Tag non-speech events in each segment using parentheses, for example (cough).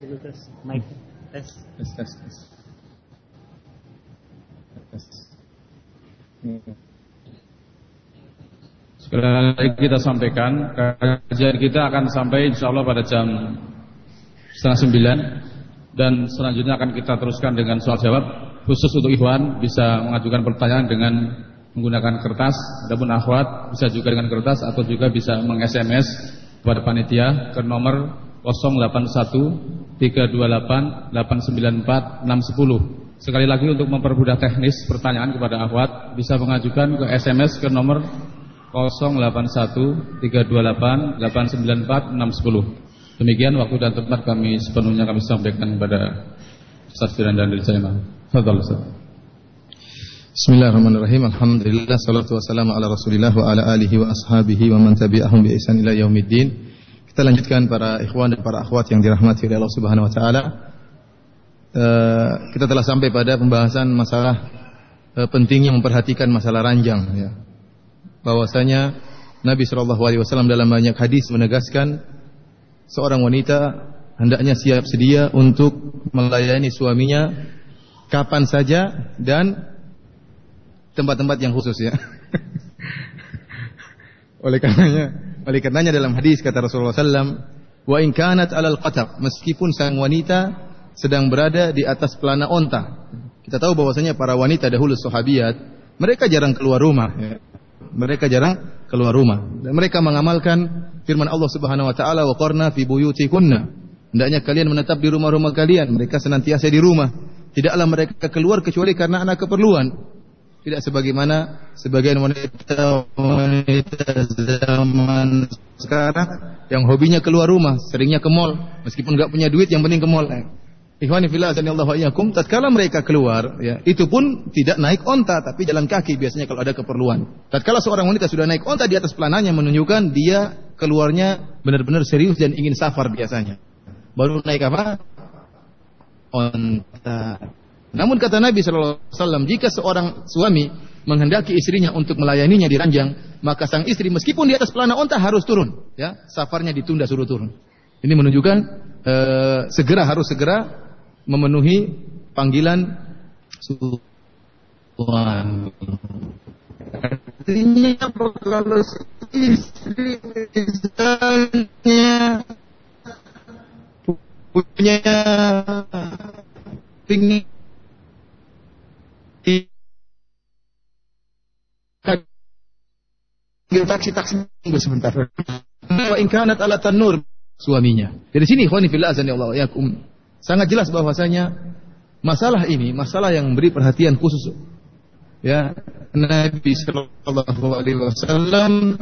Dulu tes, mic tes. Tes, tes, tes. Tes. Hmm. Sekali lagi kita sampaikan kajian kita akan sampai insya Allah pada jam setengah sembilan dan selanjutnya akan kita teruskan dengan soal jawab khusus untuk Ikhwan bisa mengajukan pertanyaan dengan menggunakan kertas ataupun akhwat bisa juga dengan kertas atau juga bisa meng-SMS kepada panitia ke nomor 081 328 894 610. Sekali lagi untuk mempermudah teknis pertanyaan kepada akhwat bisa mengajukan ke SMS ke nomor 081 328 894 610. Demikian waktu dan tempat kami sepenuhnya kami sampaikan kepada Ustaz Firanda dari Jaimah. Fadhal Ustaz. Bismillahirrahmanirrahim. Alhamdulillah salatu wassalamu ala Rasulillah wa ala alihi wa ashabihi wa man tabi'ahum bi ihsan ila yaumiddin. Kita lanjutkan para ikhwan dan para akhwat yang dirahmati oleh Allah Subhanahu wa taala. Uh, kita telah sampai pada pembahasan masalah uh, pentingnya memperhatikan masalah ranjang ya. Bahwasanya Nabi sallallahu alaihi wasallam dalam banyak hadis menegaskan seorang wanita hendaknya siap sedia untuk melayani suaminya kapan saja dan tempat-tempat yang khusus ya. (laughs) Oleh karenanya, oleh karenanya dalam hadis kata Rasulullah SAW, wa in kanat alal qatab, meskipun sang wanita sedang berada di atas pelana onta. Kita tahu bahwasanya para wanita dahulu sahabiat, mereka jarang keluar rumah. Ya. Mereka jarang keluar rumah. Dan mereka mengamalkan firman Allah Subhanahu wa taala wa qarna fi buyutikunna. Hendaknya kalian menetap di rumah-rumah kalian. Mereka senantiasa di rumah. Tidaklah mereka keluar kecuali karena anak keperluan. Tidak sebagaimana sebagian wanita wanita zaman sekarang yang hobinya keluar rumah, seringnya ke mall, meskipun nggak punya duit yang penting ke mall. Ikhwani fillah tatkala mereka keluar, ya, itu pun tidak naik onta tapi jalan kaki biasanya kalau ada keperluan. Tatkala seorang wanita sudah naik onta di atas pelananya menunjukkan dia keluarnya benar-benar serius dan ingin safar biasanya. Baru naik apa? Onta. Namun kata Nabi Shallallahu Alaihi Wasallam, jika seorang suami menghendaki istrinya untuk melayaninya di ranjang, maka sang istri meskipun di atas pelana onta harus turun, ya, safarnya ditunda suruh turun. Ini menunjukkan e, segera harus segera memenuhi panggilan suami. Artinya kalau istri misalnya punya pingin taksi taksi tunggu sebentar. Wa in kanat ala tanur suaminya. Dari sini ikhwani fillah azani Allah yakum. Sangat jelas bahwasanya masalah ini masalah yang memberi perhatian khusus ya Nabi sallallahu alaihi wasallam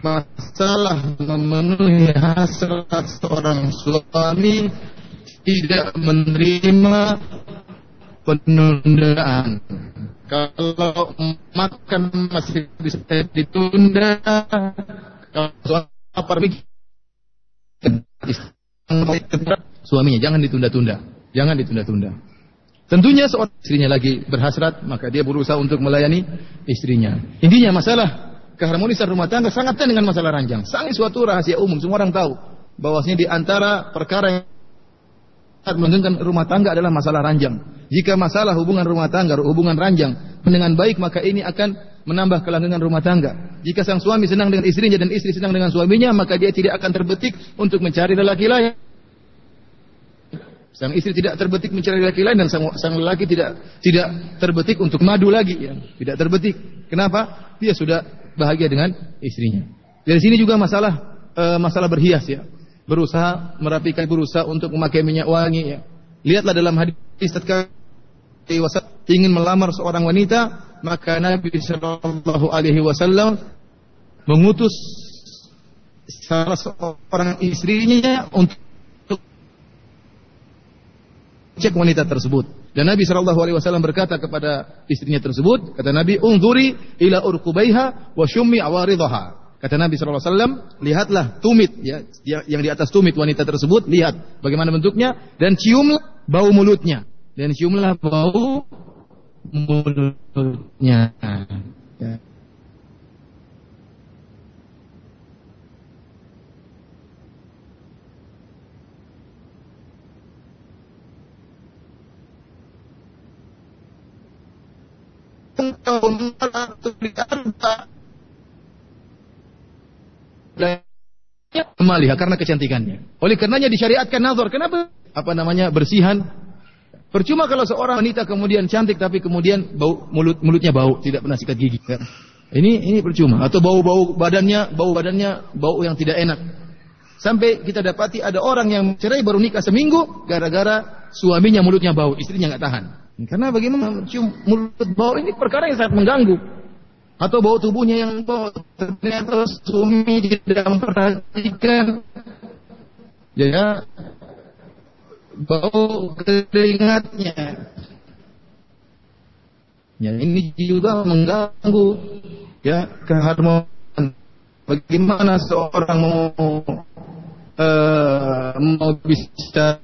masalah memenuhi hasrat seorang suami tidak menerima penundaan. Kalau makan masih bisa ditunda, kalau soal pergi suaminya jangan ditunda-tunda, jangan ditunda-tunda. Tentunya seorang istrinya lagi berhasrat, maka dia berusaha untuk melayani istrinya. Intinya masalah keharmonisan rumah tangga sangatnya dengan masalah ranjang. Sangat suatu rahasia umum, semua orang tahu bahwasanya di antara perkara yang melanggengkan rumah tangga adalah masalah ranjang. Jika masalah hubungan rumah tangga, hubungan ranjang dengan baik maka ini akan menambah kelanggengan rumah tangga. Jika sang suami senang dengan istrinya dan istri senang dengan suaminya, maka dia tidak akan terbetik untuk mencari lelaki lain. Sang istri tidak terbetik mencari lelaki lain dan sang, sang lelaki tidak tidak terbetik untuk madu lagi, ya. tidak terbetik. Kenapa? Dia sudah bahagia dengan istrinya. Dari sini juga masalah e, masalah berhias ya berusaha merapikan, berusaha untuk memakai minyak wangi. Ya. Lihatlah dalam hadis ketika ingin melamar seorang wanita, maka Nabi Shallallahu Alaihi Wasallam mengutus salah seorang istrinya untuk cek wanita tersebut. Dan Nabi Shallallahu Alaihi Wasallam berkata kepada istrinya tersebut, kata Nabi, "Ungzuri ila urkubaiha wa syummi awaridaha." Kata Nabi SAW, lihatlah tumit ya, ya, yang di atas tumit wanita tersebut, lihat bagaimana bentuknya dan ciumlah bau mulutnya dan ciumlah bau mulutnya. Ya. Tahun di kembali karena kecantikannya. Oleh karenanya disyariatkan nazar. Kenapa? Apa namanya bersihan? Percuma kalau seorang wanita kemudian cantik tapi kemudian bau mulut mulutnya bau, tidak pernah sikat gigi. Ya. Ini ini percuma. Atau bau-bau badannya, bau badannya bau yang tidak enak. Sampai kita dapati ada orang yang cerai baru nikah seminggu gara-gara suaminya mulutnya bau, istrinya nggak tahan. Karena bagaimana cium mulut bau ini perkara yang sangat mengganggu atau bau tubuhnya yang bau ternyata suami tidak memperhatikan. Ya bau keringatnya. Ya ini juga mengganggu ya keharmonisan bagaimana seorang mau uh, mau bisa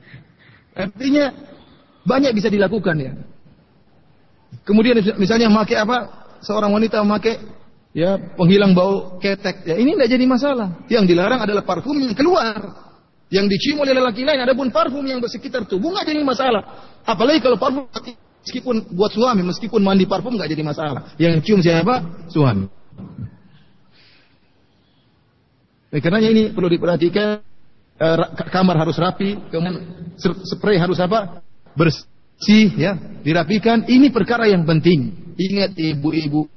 Artinya banyak bisa dilakukan ya. Kemudian misalnya memakai apa? Seorang wanita memakai ya penghilang bau ketek. Ya ini tidak jadi masalah. Yang dilarang adalah parfum yang keluar. Yang dicium oleh lelaki lain. Adapun parfum yang bersekitar tubuh nggak jadi masalah. Apalagi kalau parfum meskipun buat suami, meskipun mandi parfum nggak jadi masalah. Yang cium siapa? Suami. Nah, karenanya ini perlu diperhatikan Eh, kamar harus rapi, kemudian spray harus apa? Bersih ya, dirapikan. Ini perkara yang penting. Ingat ibu-ibu.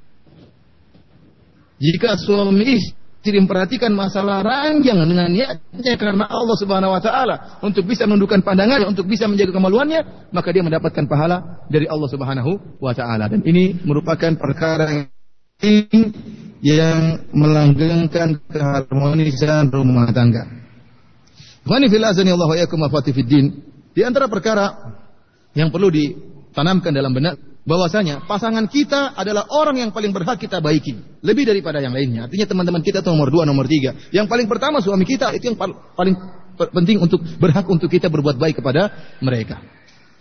Jika suami istri memperhatikan masalah ranjang dengan niatnya karena Allah Subhanahu wa taala untuk bisa menundukkan pandangannya, untuk bisa menjaga kemaluannya, maka dia mendapatkan pahala dari Allah Subhanahu wa taala. Dan ini merupakan perkara yang melanggengkan keharmonisan rumah tangga. Fani fil azani Allah wa yakum din. Di antara perkara yang perlu ditanamkan dalam benak bahwasanya pasangan kita adalah orang yang paling berhak kita baiki lebih daripada yang lainnya. Artinya teman-teman kita itu nomor dua, nomor tiga. Yang paling pertama suami kita itu yang paling penting untuk berhak untuk kita berbuat baik kepada mereka.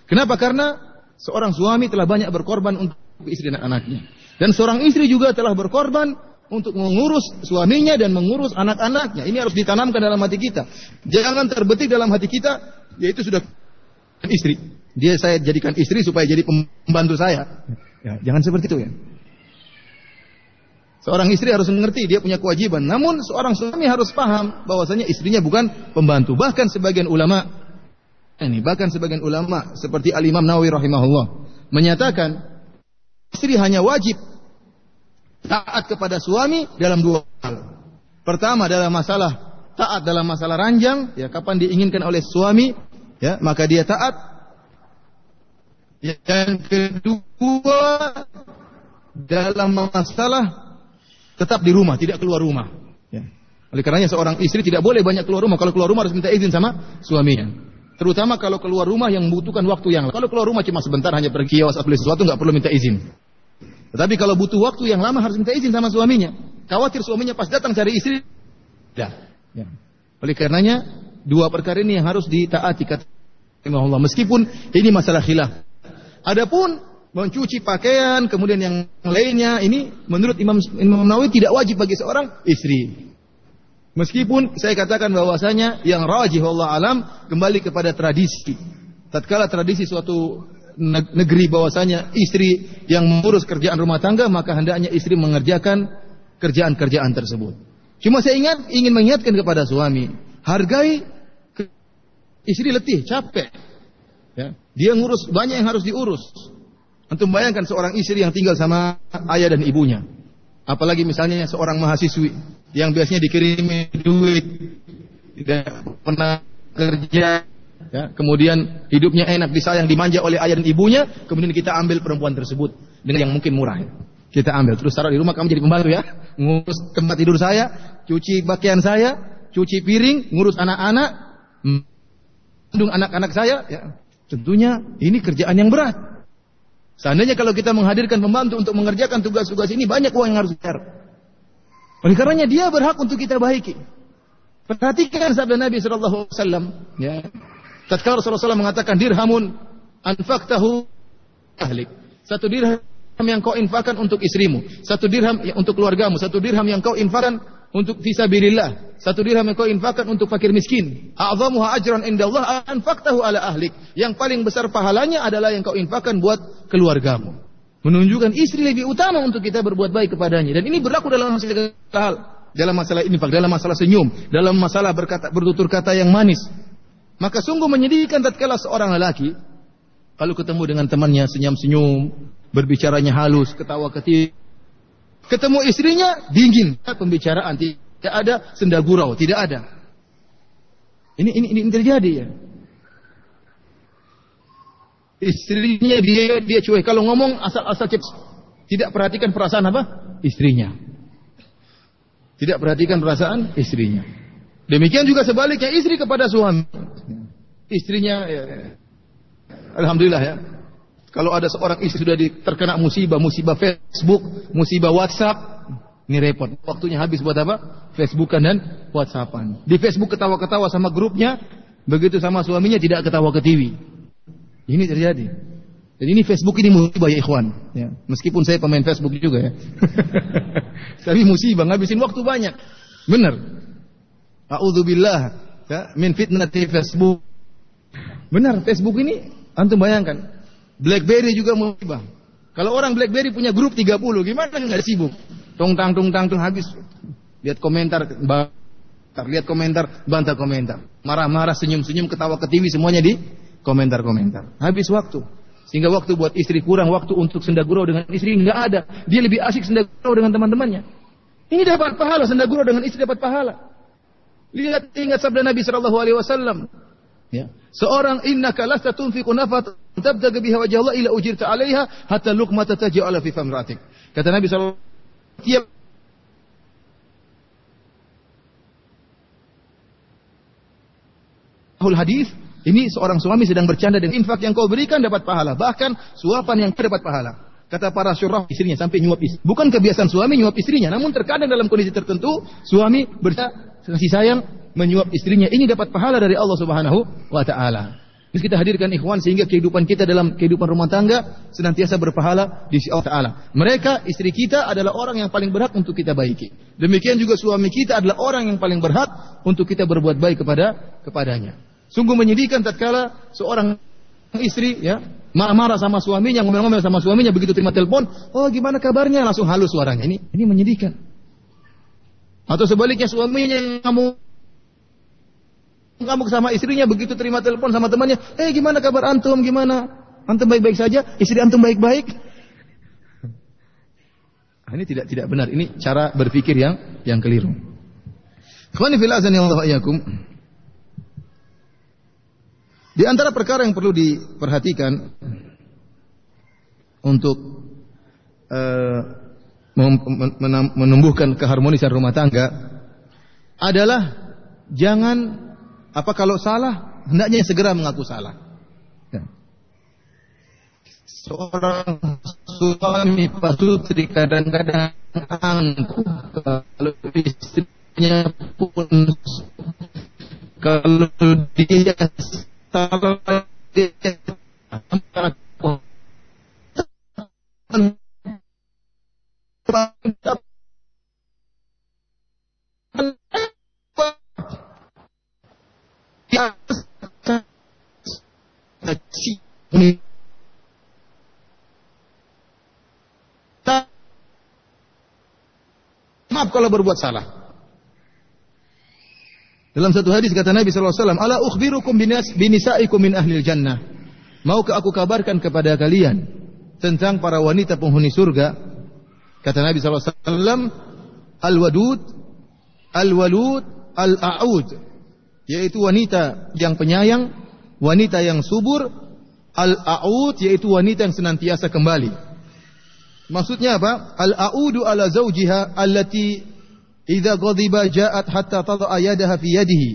Kenapa? Karena seorang suami telah banyak berkorban untuk istri dan anaknya. Dan seorang istri juga telah berkorban untuk mengurus suaminya dan mengurus anak-anaknya. Ini harus ditanamkan dalam hati kita. Jangan terbetik dalam hati kita, yaitu sudah istri. Dia saya jadikan istri supaya jadi pembantu saya. Ya, jangan seperti itu ya. Seorang istri harus mengerti dia punya kewajiban. Namun seorang suami harus paham bahwasanya istrinya bukan pembantu. Bahkan sebagian ulama ini bahkan sebagian ulama seperti Al Imam Nawawi rahimahullah menyatakan istri hanya wajib taat kepada suami dalam dua hal. Pertama adalah masalah taat dalam masalah ranjang, ya kapan diinginkan oleh suami, ya maka dia taat. Yang kedua dalam masalah tetap di rumah, tidak keluar rumah. Ya. Oleh karenanya seorang istri tidak boleh banyak keluar rumah. Kalau keluar rumah harus minta izin sama suaminya. Terutama kalau keluar rumah yang membutuhkan waktu yang lama. Kalau keluar rumah cuma sebentar hanya pergi kios beli sesuatu nggak perlu minta izin. Tetapi kalau butuh waktu yang lama harus minta izin sama suaminya. Khawatir suaminya pas datang cari istri. Ya. ya. Oleh karenanya dua perkara ini yang harus ditaati kata Allah. Meskipun ini masalah khilaf. Adapun mencuci pakaian kemudian yang lainnya ini menurut Imam Imam Nawawi tidak wajib bagi seorang istri. Meskipun saya katakan bahwasanya yang rajih Allah alam kembali kepada tradisi. Tatkala tradisi suatu negeri bahwasanya istri yang mengurus kerjaan rumah tangga maka hendaknya istri mengerjakan kerjaan-kerjaan tersebut. Cuma saya ingat ingin mengingatkan kepada suami, hargai istri letih, capek. Ya, dia ngurus banyak yang harus diurus. Untuk bayangkan seorang istri yang tinggal sama ayah dan ibunya. Apalagi misalnya seorang mahasiswi yang biasanya dikirimi duit, tidak pernah kerja, ya, kemudian hidupnya enak, disayang, dimanja oleh ayah dan ibunya, kemudian kita ambil perempuan tersebut dengan yang mungkin murah. Ya. Kita ambil, terus taruh di rumah kamu jadi pembantu ya, ngurus tempat tidur saya, cuci pakaian saya, cuci piring, ngurus anak-anak. Mengandung anak-anak saya, ya, tentunya ini kerjaan yang berat. Seandainya kalau kita menghadirkan pembantu untuk mengerjakan tugas-tugas ini, banyak uang yang harus bayar. Oleh karenanya dia berhak untuk kita baiki. Perhatikan sabda Nabi Wasallam. Ya. Tatkala Rasulullah SAW mengatakan dirhamun anfaktahu ahlik. Satu dirham yang kau infakkan untuk istrimu, satu dirham untuk keluargamu, satu dirham yang kau infakkan untuk fisabilillah, satu dirham yang kau infakkan untuk fakir miskin. A'zamuha ajran indallah anfaktahu ala ahlik. Yang paling besar pahalanya adalah yang kau infakkan buat keluargamu. Menunjukkan istri lebih utama untuk kita berbuat baik kepadanya. Dan ini berlaku dalam segala hal dalam masalah infak, dalam masalah senyum, dalam masalah berkata bertutur kata yang manis. Maka sungguh menyedihkan tatkala seorang lelaki kalau ketemu dengan temannya senyum-senyum, berbicaranya halus, ketawa ketiwi. Ketemu istrinya dingin, pembicaraan tidak ada senda gurau, tidak ada. Ini ini ini terjadi ya. Istrinya dia dia cuek. Kalau ngomong asal-asal tidak perhatikan perasaan apa? Istrinya. Tidak perhatikan perasaan istrinya. Demikian juga sebaliknya istri kepada suami. Istrinya ya, Alhamdulillah ya. Kalau ada seorang istri sudah terkena musibah, musibah Facebook, musibah WhatsApp, ini repot. Waktunya habis buat apa? Facebookan dan WhatsAppan. Di Facebook ketawa-ketawa sama grupnya, begitu sama suaminya tidak ketawa ke TV. Ini terjadi. Dan ini Facebook ini musibah ya ikhwan. Ya. Meskipun saya pemain Facebook juga ya. (laughs) Tapi musibah, ngabisin waktu banyak. Benar. A'udzubillah ya, min fitnati Facebook. Benar, Facebook ini antum bayangkan. BlackBerry juga musibah. Kalau orang BlackBerry punya grup 30, gimana nggak sibuk? Tung tang tung habis. Lihat komentar, lihat komentar, bantah komentar. Marah-marah, senyum-senyum, ketawa ke TV semuanya di komentar-komentar. Habis waktu. Sehingga waktu buat istri kurang, waktu untuk sendagurau dengan istri nggak ada. Dia lebih asik sendagurau dengan teman-temannya. Ini dapat pahala sendagurau dengan istri dapat pahala. Lihat ingat sabda Nabi Shallallahu Alaihi Wasallam. Ya. Seorang inna lasta tunfiqu nafat tabtaga biha wajah Allah ila ujirta 'alaiha hatta luqmata taj'ala fi famratik. Kata Nabi sallallahu tiap hadis ini seorang suami sedang bercanda dengan infak yang kau berikan dapat pahala. Bahkan suapan yang dapat pahala. Kata para syurah istrinya sampai nyuap istri. Bukan kebiasaan suami nyuap istrinya. Namun terkadang dalam kondisi tertentu suami kasih sayang menyuap istrinya. Ini dapat pahala dari Allah subhanahu wa ta'ala. Ini kita hadirkan ikhwan sehingga kehidupan kita dalam kehidupan rumah tangga senantiasa berpahala di sisi Allah Ta'ala. Mereka, istri kita adalah orang yang paling berhak untuk kita baiki. Demikian juga suami kita adalah orang yang paling berhak untuk kita berbuat baik kepada kepadanya. Sungguh menyedihkan tatkala seorang istri ya marah-marah sama suaminya, ngomel-ngomel sama suaminya begitu terima telepon, "Oh, gimana kabarnya?" langsung halus suaranya. Ini ini menyedihkan. Atau sebaliknya suaminya yang kamu kamu sama istrinya begitu terima telepon sama temannya, "Eh, gimana kabar antum? Gimana? Antum baik-baik saja? Istri antum baik-baik?" Nah, ini tidak tidak benar. Ini cara berpikir yang yang keliru. Ikhwani Allah di antara perkara yang perlu diperhatikan untuk uh, menumbuhkan keharmonisan rumah tangga adalah jangan apa kalau salah hendaknya segera mengaku salah. Ya. Seorang suami pasti kadang-kadang kalau istrinya pun kalau dia kalau Maaf kalau berbuat salah. Dalam satu hadis kata Nabi wasallam, "Ala ukhbirukum binas binisaikum min ahlil jannah." Maukah aku kabarkan kepada kalian tentang para wanita penghuni surga? Kata Nabi wasallam, "Al-wadud, al-walud, al-a'ud." Yaitu wanita yang penyayang, wanita yang subur, al-a'ud yaitu wanita yang senantiasa kembali. Maksudnya apa? Al-a'udu ala zawjiha allati Idza ghadiba ja'at hatta tad'a yadaha fi yadihi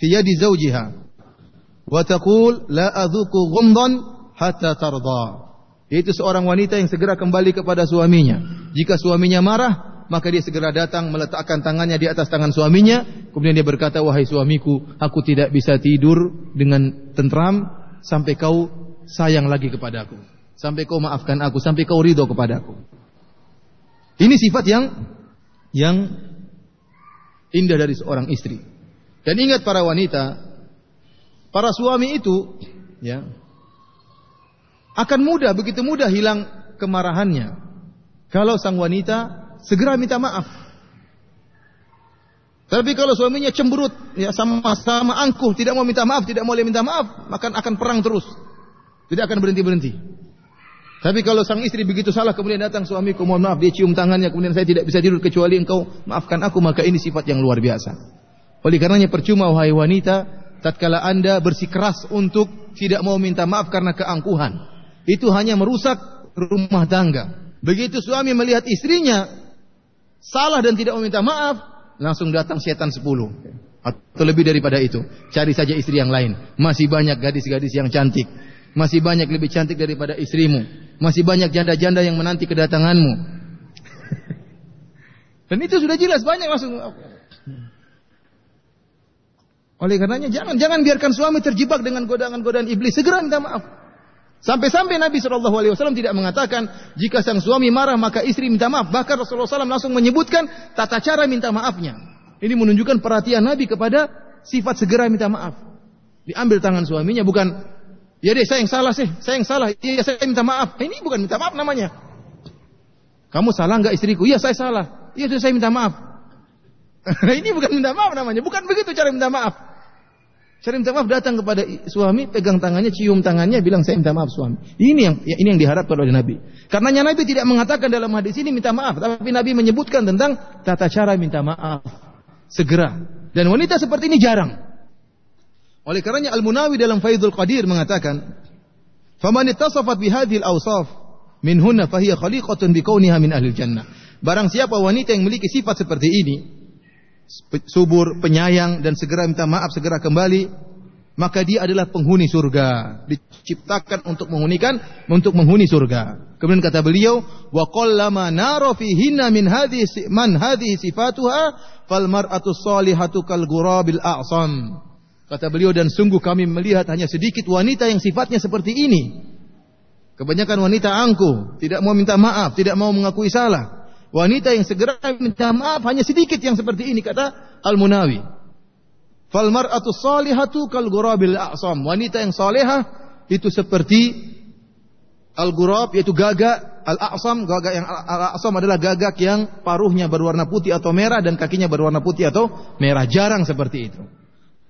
fi yadi zawjiha. wa taqul la adzuqu ghumdan hatta tarda. Yaitu seorang wanita yang segera kembali kepada suaminya. Jika suaminya marah, maka dia segera datang meletakkan tangannya di atas tangan suaminya, kemudian dia berkata, "Wahai suamiku, aku tidak bisa tidur dengan tentram sampai kau sayang lagi kepadaku, sampai kau maafkan aku, sampai kau ridho kepadaku." Ini sifat yang yang indah dari seorang istri. Dan ingat para wanita, para suami itu ya akan mudah, begitu mudah hilang kemarahannya. Kalau sang wanita segera minta maaf. Tapi kalau suaminya cemberut, ya sama-sama angkuh, tidak mau minta maaf, tidak mau minta maaf, maka akan perang terus. Tidak akan berhenti-berhenti. Tapi kalau sang istri begitu salah kemudian datang suamiku mohon maaf dia cium tangannya kemudian saya tidak bisa tidur kecuali engkau maafkan aku maka ini sifat yang luar biasa. Oleh karenanya percuma wahai wanita tatkala Anda bersikeras untuk tidak mau minta maaf karena keangkuhan. Itu hanya merusak rumah tangga. Begitu suami melihat istrinya salah dan tidak meminta maaf, langsung datang setan sepuluh. Atau lebih daripada itu. Cari saja istri yang lain. Masih banyak gadis-gadis yang cantik. Masih banyak lebih cantik daripada istrimu. Masih banyak janda-janda yang menanti kedatanganmu. (laughs) Dan itu sudah jelas banyak langsung. Oleh karenanya jangan jangan biarkan suami terjebak dengan godaan-godaan iblis. Segera minta maaf. Sampai-sampai Nabi Wasallam tidak mengatakan jika sang suami marah maka istri minta maaf. Bahkan Rasulullah SAW langsung menyebutkan tata cara minta maafnya. Ini menunjukkan perhatian Nabi kepada sifat segera minta maaf. Diambil tangan suaminya bukan ya deh saya yang salah sih, saya yang salah. Iya saya minta maaf. Ini bukan minta maaf namanya. Kamu salah nggak istriku? Iya saya salah. Iya saya minta maaf. (laughs) ini bukan minta maaf namanya. Bukan begitu cara minta maaf. Cara minta maaf datang kepada suami, pegang tangannya, cium tangannya, bilang saya minta maaf suami. Ini yang ya, ini yang diharapkan oleh Nabi. Karena Nabi tidak mengatakan dalam hadis ini minta maaf, tapi Nabi menyebutkan tentang tata cara minta maaf segera. Dan wanita seperti ini jarang. Oleh karenanya Al-Munawi dalam Faidul Qadir mengatakan, "Faman ittasafat bihadhil awsaf min hunna fahiya khaliqatun bikauniha min ahli jannah." Barang siapa wanita yang memiliki sifat seperti ini, subur, penyayang dan segera minta maaf, segera kembali, maka dia adalah penghuni surga. Diciptakan untuk menghunikan, untuk menghuni surga. Kemudian kata beliau, wa qallama nara fihinna min hadhihi man hadhihi sifatuha fal mar'atu salihatu kal ghurabil a'sam. Kata beliau dan sungguh kami melihat hanya sedikit wanita yang sifatnya seperti ini. Kebanyakan wanita angkuh, tidak mau minta maaf, tidak mau mengakui salah. Wanita yang segera minta maaf hanya sedikit yang seperti ini kata Al-Munawi. Fal mar'atu salihatu kal ghurabil a'sam. Wanita yang salehah itu seperti al-ghurab yaitu gagak al-a'sam. Gagak yang al-a'sam adalah gagak yang paruhnya berwarna putih atau merah dan kakinya berwarna putih atau merah. Jarang seperti itu.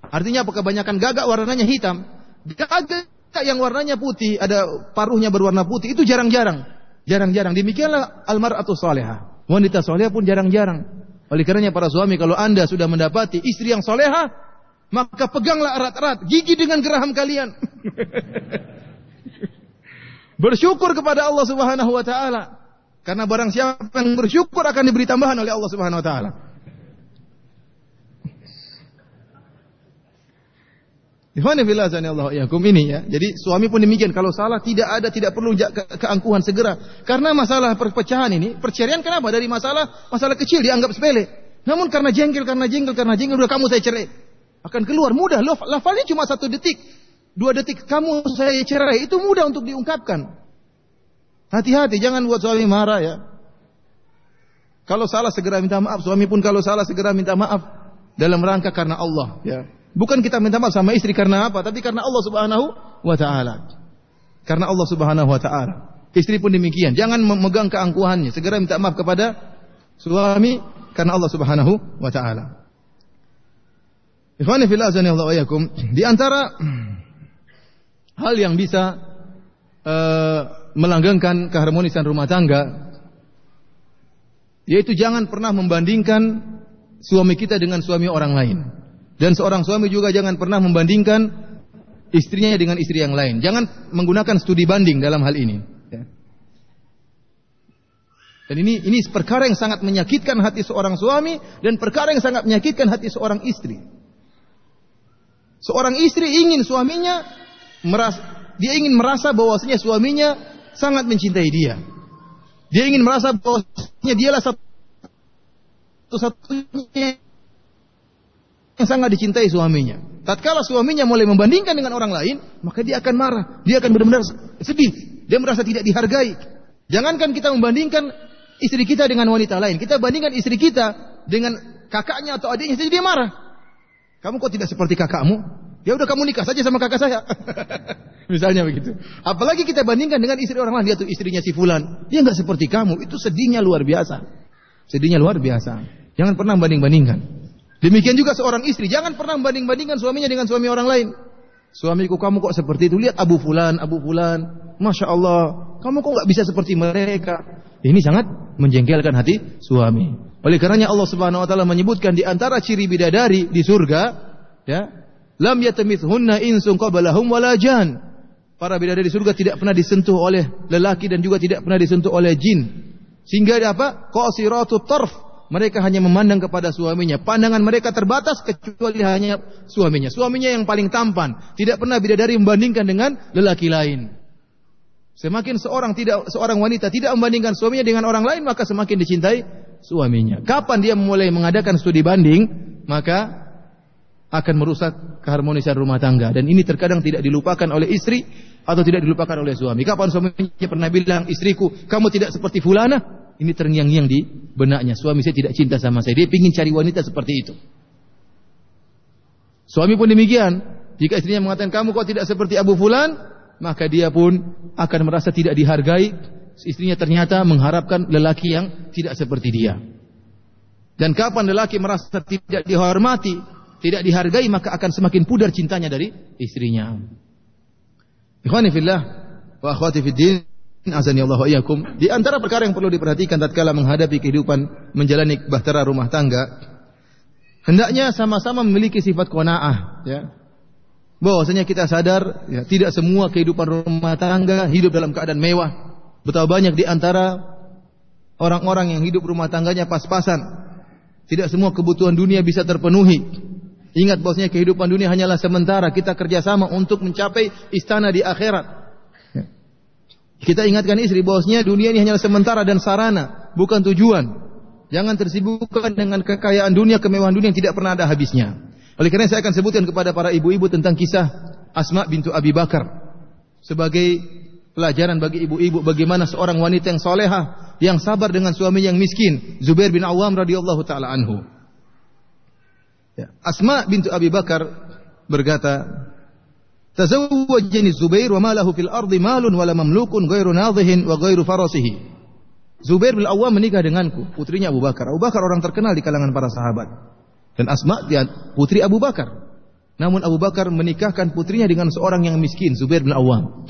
Artinya apa kebanyakan gagak warnanya hitam. Gagak yang warnanya putih ada paruhnya berwarna putih itu jarang-jarang. Jarang-jarang. Demikianlah al-mar'atu salihah. Wanita soleh pun jarang-jarang. Oleh karenanya para suami kalau anda sudah mendapati istri yang soleha, maka peganglah erat-erat, gigi dengan geraham kalian. (laughs) bersyukur kepada Allah Subhanahu wa taala. Karena barang siapa yang bersyukur akan diberi tambahan oleh Allah Subhanahu wa taala. Allah yakum ini ya. Jadi suami pun demikian kalau salah tidak ada tidak perlu ke keangkuhan segera. Karena masalah perpecahan ini, perceraian kenapa? Dari masalah masalah kecil dianggap sepele. Namun karena jengkel, karena jengkel, karena jengkel udah kamu saya cerai. Akan keluar mudah. Lafalnya cuma satu detik. Dua detik kamu saya cerai itu mudah untuk diungkapkan. Hati-hati jangan buat suami marah ya. Kalau salah segera minta maaf, suami pun kalau salah segera minta maaf dalam rangka karena Allah ya. Bukan kita minta maaf sama istri karena apa, tapi karena Allah Subhanahu wa taala. Karena Allah Subhanahu wa taala. Istri pun demikian, jangan memegang keangkuhannya, segera minta maaf kepada suami karena Allah Subhanahu wa taala. Ikhwani fillah azanillahu wa di antara (clears throat) hal yang bisa uh, melanggengkan keharmonisan rumah tangga yaitu jangan pernah membandingkan suami kita dengan suami orang lain. Dan seorang suami juga jangan pernah membandingkan istrinya dengan istri yang lain. Jangan menggunakan studi banding dalam hal ini. Ya. Dan ini ini perkara yang sangat menyakitkan hati seorang suami dan perkara yang sangat menyakitkan hati seorang istri. Seorang istri ingin suaminya merasa dia ingin merasa bahwasanya suaminya sangat mencintai dia. Dia ingin merasa bahwasanya dialah satu-satunya yang sangat dicintai suaminya. Tatkala suaminya mulai membandingkan dengan orang lain, maka dia akan marah. Dia akan benar-benar sedih. Dia merasa tidak dihargai. Jangankan kita membandingkan istri kita dengan wanita lain. Kita bandingkan istri kita dengan kakaknya atau adiknya, jadi dia marah. Kamu kok tidak seperti kakakmu? Ya udah kamu nikah saja sama kakak saya. (laughs) Misalnya begitu. Apalagi kita bandingkan dengan istri orang lain, dia tuh istrinya si fulan. Dia nggak seperti kamu. Itu sedihnya luar biasa. Sedihnya luar biasa. Jangan pernah banding-bandingkan. Demikian juga seorang istri, jangan pernah membanding-bandingkan suaminya dengan suami orang lain. Suamiku kamu kok seperti itu? Lihat Abu Fulan, Abu Fulan. Masya Allah, kamu kok nggak bisa seperti mereka? Ini sangat menjengkelkan hati suami. Oleh karenanya Allah Subhanahu Wa Taala menyebutkan di antara ciri bidadari di surga, ya, lam yatamithunna insun qablahum walajan. Para bidadari di surga tidak pernah disentuh oleh lelaki dan juga tidak pernah disentuh oleh jin. Sehingga dia apa? Qasiratut tarf, mereka hanya memandang kepada suaminya. Pandangan mereka terbatas kecuali hanya suaminya. Suaminya yang paling tampan. Tidak pernah bidadari membandingkan dengan lelaki lain. Semakin seorang tidak seorang wanita tidak membandingkan suaminya dengan orang lain, maka semakin dicintai suaminya. Kapan dia mulai mengadakan studi banding, maka akan merusak keharmonisan rumah tangga. Dan ini terkadang tidak dilupakan oleh istri atau tidak dilupakan oleh suami. Kapan suaminya pernah bilang, istriku, kamu tidak seperti fulana? Ini terngiang-ngiang di benaknya. Suami saya tidak cinta sama saya. Dia ingin cari wanita seperti itu. Suami pun demikian. Jika istrinya mengatakan kamu kok tidak seperti Abu Fulan, maka dia pun akan merasa tidak dihargai. Istrinya ternyata mengharapkan lelaki yang tidak seperti dia. Dan kapan lelaki merasa tidak dihormati, tidak dihargai, maka akan semakin pudar cintanya dari istrinya. Ikhwani fillah wa akhwati fid din, Azani Allah wa Di antara perkara yang perlu diperhatikan tatkala menghadapi kehidupan menjalani bahtera rumah tangga, hendaknya sama-sama memiliki sifat qanaah, ya. Bahwasanya kita sadar ya, tidak semua kehidupan rumah tangga hidup dalam keadaan mewah. Betapa banyak di antara orang-orang yang hidup rumah tangganya pas-pasan. Tidak semua kebutuhan dunia bisa terpenuhi. Ingat bahwasanya kehidupan dunia hanyalah sementara. Kita kerjasama untuk mencapai istana di akhirat. Kita ingatkan istri bahwasanya dunia ini hanya sementara dan sarana, bukan tujuan. Jangan tersibukkan dengan kekayaan dunia, kemewahan dunia yang tidak pernah ada habisnya. Oleh karena saya akan sebutkan kepada para ibu-ibu tentang kisah Asma bintu Abi Bakar sebagai pelajaran bagi ibu-ibu bagaimana seorang wanita yang soleha yang sabar dengan suami yang miskin Zubair bin Awam radhiyallahu taala anhu. Ya. Asma bintu Abi Bakar berkata, Tazawwajani Zubair wa ma lahu fil ardi malun wala mamlukun ghairu nadhihin wa ghairu farasihi. Zubair bin Awwam menikah denganku, putrinya Abu Bakar. Abu Bakar orang terkenal di kalangan para sahabat. Dan Asma dia putri Abu Bakar. Namun Abu Bakar menikahkan putrinya dengan seorang yang miskin, Zubair bin Awwam.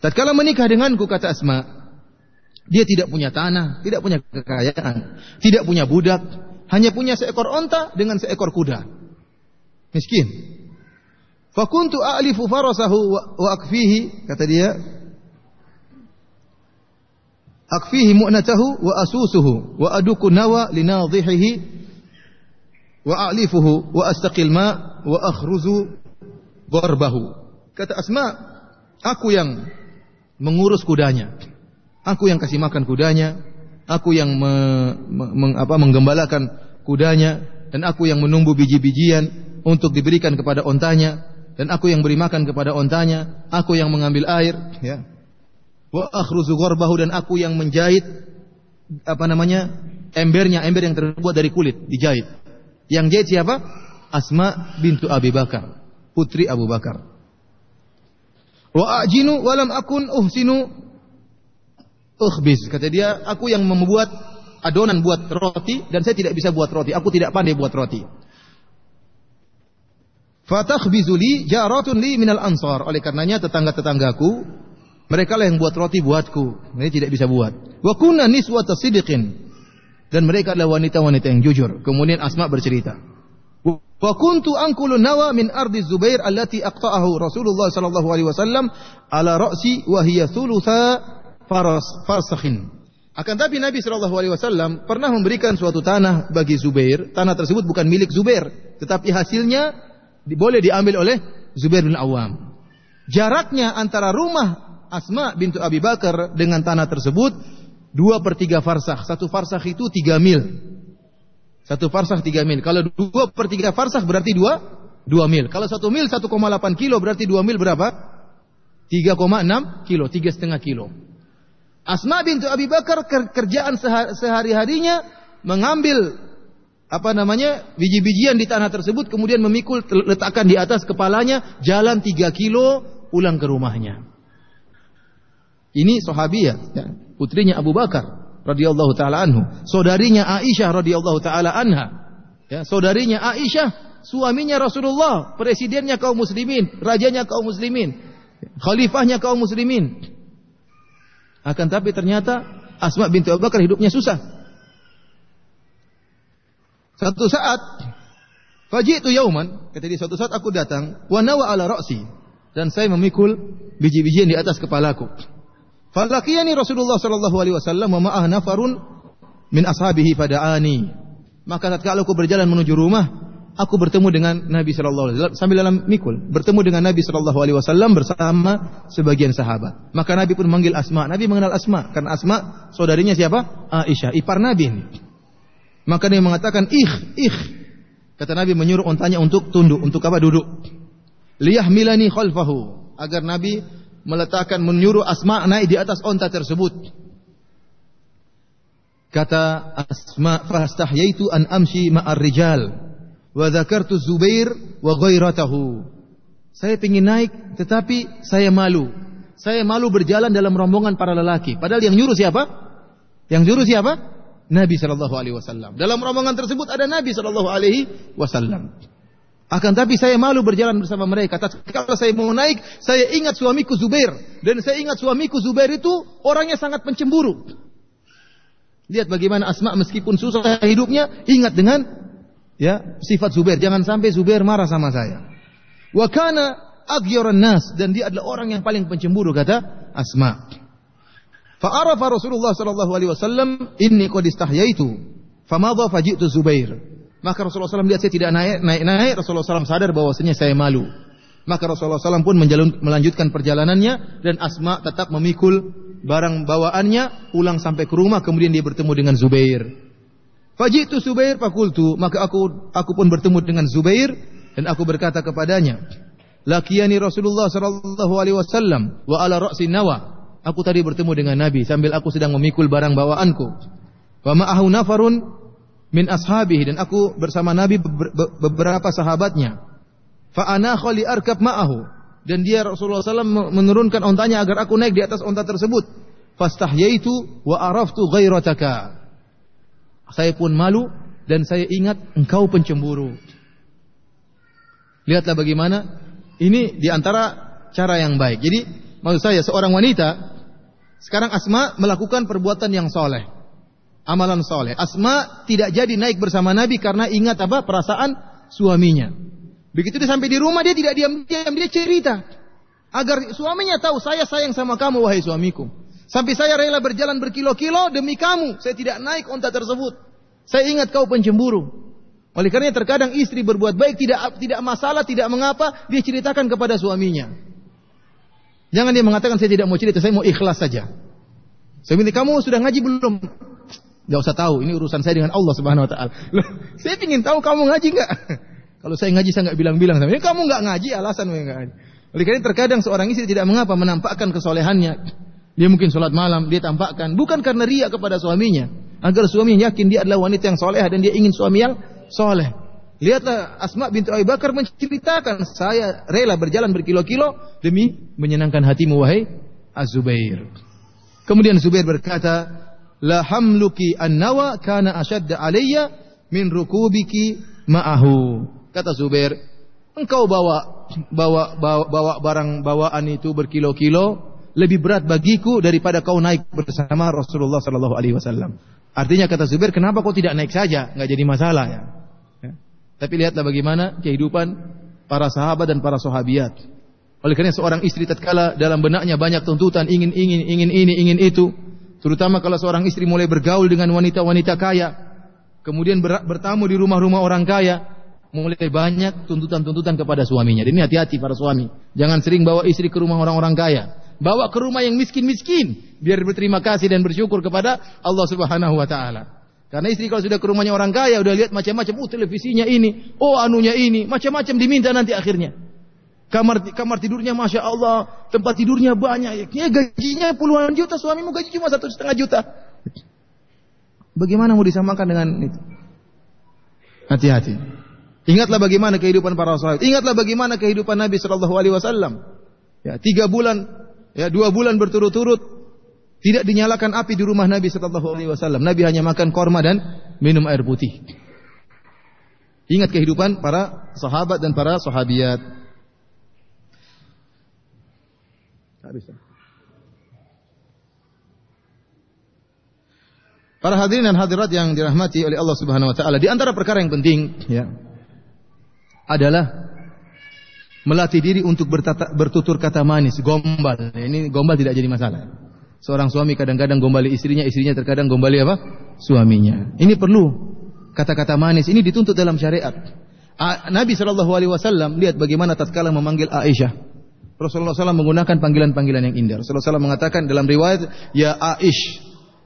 Tatkala menikah denganku kata Asma, dia tidak punya tanah, tidak punya kekayaan, tidak punya budak, hanya punya seekor onta dengan seekor kuda. Miskin. Fakuntu a'lifu farasahu wa akfihi kata dia. Akfihi mu'natahu wa asusuhu wa aduku nawa linadhihihi wa a'lifuhu wa astaqil ma wa akhruzu gharbahu kata Asma aku yang mengurus kudanya. Aku yang kasih makan kudanya. Aku yang me, me, meng, apa, menggembalakan kudanya. Dan aku yang menumbuh biji-bijian untuk diberikan kepada ontanya dan aku yang beri makan kepada ontanya, aku yang mengambil air, ya. Wa akhruzu gharbahu dan aku yang menjahit apa namanya? embernya, ember yang terbuat dari kulit, dijahit. Yang jahit siapa? Asma bintu Abi Bakar, putri Abu Bakar. Wa ajinu walam akun uhsinu ukhbis. Kata dia, aku yang membuat adonan buat roti dan saya tidak bisa buat roti. Aku tidak pandai buat roti. Fatakhbizu li jaratun li minal ansar. Oleh karenanya tetangga-tetanggaku mereka lah yang buat roti buatku. Mereka tidak bisa buat. Wa kunna niswata sidqin. Dan mereka adalah wanita-wanita yang jujur. Kemudian Asma bercerita. Wa kuntu anqulu nawa min ardi Zubair allati aqta'ahu Rasulullah sallallahu alaihi wasallam ala ra'si wa hiya thulutha faras farsakhin. Akan tapi Nabi sallallahu alaihi wasallam pernah memberikan suatu tanah bagi Zubair. Tanah tersebut bukan milik Zubair, tetapi hasilnya boleh diambil oleh Zubair bin Awam. Jaraknya antara rumah Asma bintu Abi Bakar dengan tanah tersebut dua per tiga farsah. Satu farsah itu tiga mil. Satu farsah tiga mil. Kalau dua per tiga farsah berarti dua dua mil. Kalau satu mil 1,8 kilo berarti dua mil berapa? 3,6 kilo, tiga setengah kilo. Asma bintu Abi Bakar ker- kerjaan seha- sehari-harinya mengambil apa namanya biji-bijian di tanah tersebut kemudian memikul letakkan di atas kepalanya jalan 3 kilo pulang ke rumahnya. Ini sahabiyah, ya, putrinya Abu Bakar radhiyallahu taala anhu, saudarinya Aisyah radhiyallahu taala anha. Ya, saudarinya Aisyah, suaminya Rasulullah, presidennya kaum muslimin, rajanya kaum muslimin, khalifahnya kaum muslimin. Akan tapi ternyata Asma bintu Abu Bakar hidupnya susah. Satu saat Faji'tu yauman, kata dia suatu saat aku datang, wa nawa ala ra'si dan saya memikul biji-bijian di atas kepalaku. Falaqiyani Rasulullah sallallahu alaihi wasallam wa ma'ah nafarun min ashabihi fada'ani. Maka tatkala aku berjalan menuju rumah, aku bertemu dengan Nabi sallallahu alaihi wasallam sambil dalam mikul, bertemu dengan Nabi sallallahu alaihi wasallam bersama sebagian sahabat. Maka Nabi pun memanggil Asma. Nabi mengenal Asma karena Asma saudarinya siapa? Aisyah, ipar Nabi ini. Maka dia mengatakan, "Ikh, ikh." Kata Nabi menyuruh ontanya untuk tunduk, untuk apa? Duduk. Liyahmilani khalfahu. Agar Nabi meletakkan menyuruh Asma naik di atas onta tersebut. Kata Asma, "Fastahyaitu an amshi ma'ar rijal wa dzakartu Zubair wa ghairatahu." Saya ingin naik tetapi saya malu. Saya malu berjalan dalam rombongan para lelaki. Padahal yang nyuruh siapa? Yang nyuruh siapa? Nabi sallallahu alaihi wasallam. Dalam rombongan tersebut ada Nabi sallallahu alaihi wasallam. Akan tapi saya malu berjalan bersama mereka. Kalau saya mau naik, saya ingat suamiku Zubair dan saya ingat suamiku Zubair itu orangnya sangat pencemburu. Lihat bagaimana Asma meskipun susah hidupnya ingat dengan ya sifat Zubair. Jangan sampai Zubair marah sama saya. Wa kana nas dan dia adalah orang yang paling pencemburu kata Asma. Fa'arafa Rasulullah sallallahu alaihi wasallam inni qad istahyaitu. Famadha faji'tu Zubair. Maka Rasulullah SAW lihat saya tidak naik naik naik Rasulullah SAW sadar bahwasanya saya malu. Maka Rasulullah SAW pun menjalun, melanjutkan perjalanannya dan Asma tetap memikul barang bawaannya pulang sampai ke rumah kemudian dia bertemu dengan Zubair. Faji'tu Zubair fakultu maka aku aku pun bertemu dengan Zubair dan aku berkata kepadanya Lakiyani Rasulullah sallallahu alaihi wasallam wa ala ra'si nawa Aku tadi bertemu dengan Nabi sambil aku sedang memikul barang bawaanku. Wa ma'ahu nafarun min ashabihi dan aku bersama Nabi beberapa sahabatnya. Fa ana khali arkab ma'ahu dan dia Rasulullah SAW menurunkan ontanya agar aku naik di atas onta tersebut. Fastahyaitu wa araftu ghairataka. Saya pun malu dan saya ingat engkau pencemburu. Lihatlah bagaimana ini di antara cara yang baik. Jadi maksud saya seorang wanita sekarang Asma melakukan perbuatan yang soleh, amalan soleh. Asma tidak jadi naik bersama Nabi karena ingat apa perasaan suaminya. Begitu dia sampai di rumah dia tidak diam-diam dia cerita agar suaminya tahu saya sayang sama kamu wahai suamiku. Sampai saya rela berjalan berkilo-kilo demi kamu. Saya tidak naik onta tersebut. Saya ingat kau pencemburu. Oleh karena terkadang istri berbuat baik tidak tidak masalah, tidak mengapa, dia ceritakan kepada suaminya. Jangan dia mengatakan saya tidak mau cerita, saya mau ikhlas saja. Saya minta kamu sudah ngaji belum? Gak usah tahu, ini urusan saya dengan Allah Subhanahu Wa Taala. Saya ingin tahu kamu ngaji nggak? (laughs) Kalau saya ngaji saya nggak bilang-bilang sama kamu nggak ngaji alasan nggak ngaji. Oleh karena terkadang seorang istri tidak mengapa menampakkan kesolehannya. Dia mungkin sholat malam, dia tampakkan bukan karena ria kepada suaminya, agar suaminya yakin dia adalah wanita yang soleh dan dia ingin suami yang soleh. Lihatlah Asma bintu Abi Bakar menceritakan saya rela berjalan berkilo-kilo demi menyenangkan hatimu wahai Az-Zubair. Kemudian Zubair berkata, "La hamluki an-nawa kana ashadda alayya min rukubiki ma'ahu." Kata Zubair, "Engkau bawa bawa bawa, bawa barang bawaan itu berkilo-kilo lebih berat bagiku daripada kau naik bersama Rasulullah sallallahu alaihi wasallam." Artinya kata Zubair, "Kenapa kau tidak naik saja? Enggak jadi masalah ya." Tapi lihatlah bagaimana kehidupan para sahabat dan para sahabiat. Oleh karena seorang istri tatkala dalam benaknya banyak tuntutan, ingin ingin ingin ini, ingin itu, terutama kalau seorang istri mulai bergaul dengan wanita-wanita kaya, kemudian ber, bertamu di rumah-rumah orang kaya, mulai banyak tuntutan-tuntutan kepada suaminya. Ini hati-hati para suami. Jangan sering bawa istri ke rumah orang-orang kaya. Bawa ke rumah yang miskin-miskin biar berterima kasih dan bersyukur kepada Allah Subhanahu wa taala. Karena istri kalau sudah ke rumahnya orang kaya udah lihat macam-macam, oh televisinya ini, oh anunya ini, macam-macam diminta nanti akhirnya. Kamar kamar tidurnya masya Allah, tempat tidurnya banyak. Ya gajinya puluhan juta, suamimu gaji cuma satu setengah juta. Bagaimana mau disamakan dengan itu? Hati-hati. Ingatlah bagaimana kehidupan para sahabat. Ingatlah bagaimana kehidupan Nabi Shallallahu Alaihi Wasallam. Ya, tiga bulan, ya dua bulan berturut-turut tidak dinyalakan api di rumah Nabi Shallallahu Alaihi Wasallam. Nabi hanya makan korma dan minum air putih. Ingat kehidupan para sahabat dan para sahabiat. Para hadirin dan hadirat yang dirahmati oleh Allah Subhanahu wa taala, di antara perkara yang penting ya adalah melatih diri untuk bertutur kata manis, gombal. Ini gombal tidak jadi masalah. Seorang suami kadang-kadang gombali istrinya, istrinya terkadang gombali apa? Suaminya. Ini perlu kata-kata manis. Ini dituntut dalam syariat. Nabi Shallallahu Alaihi Wasallam lihat bagaimana tatkala memanggil Aisyah. Rasulullah SAW menggunakan panggilan-panggilan yang indah. Rasulullah SAW mengatakan dalam riwayat, Ya Aish,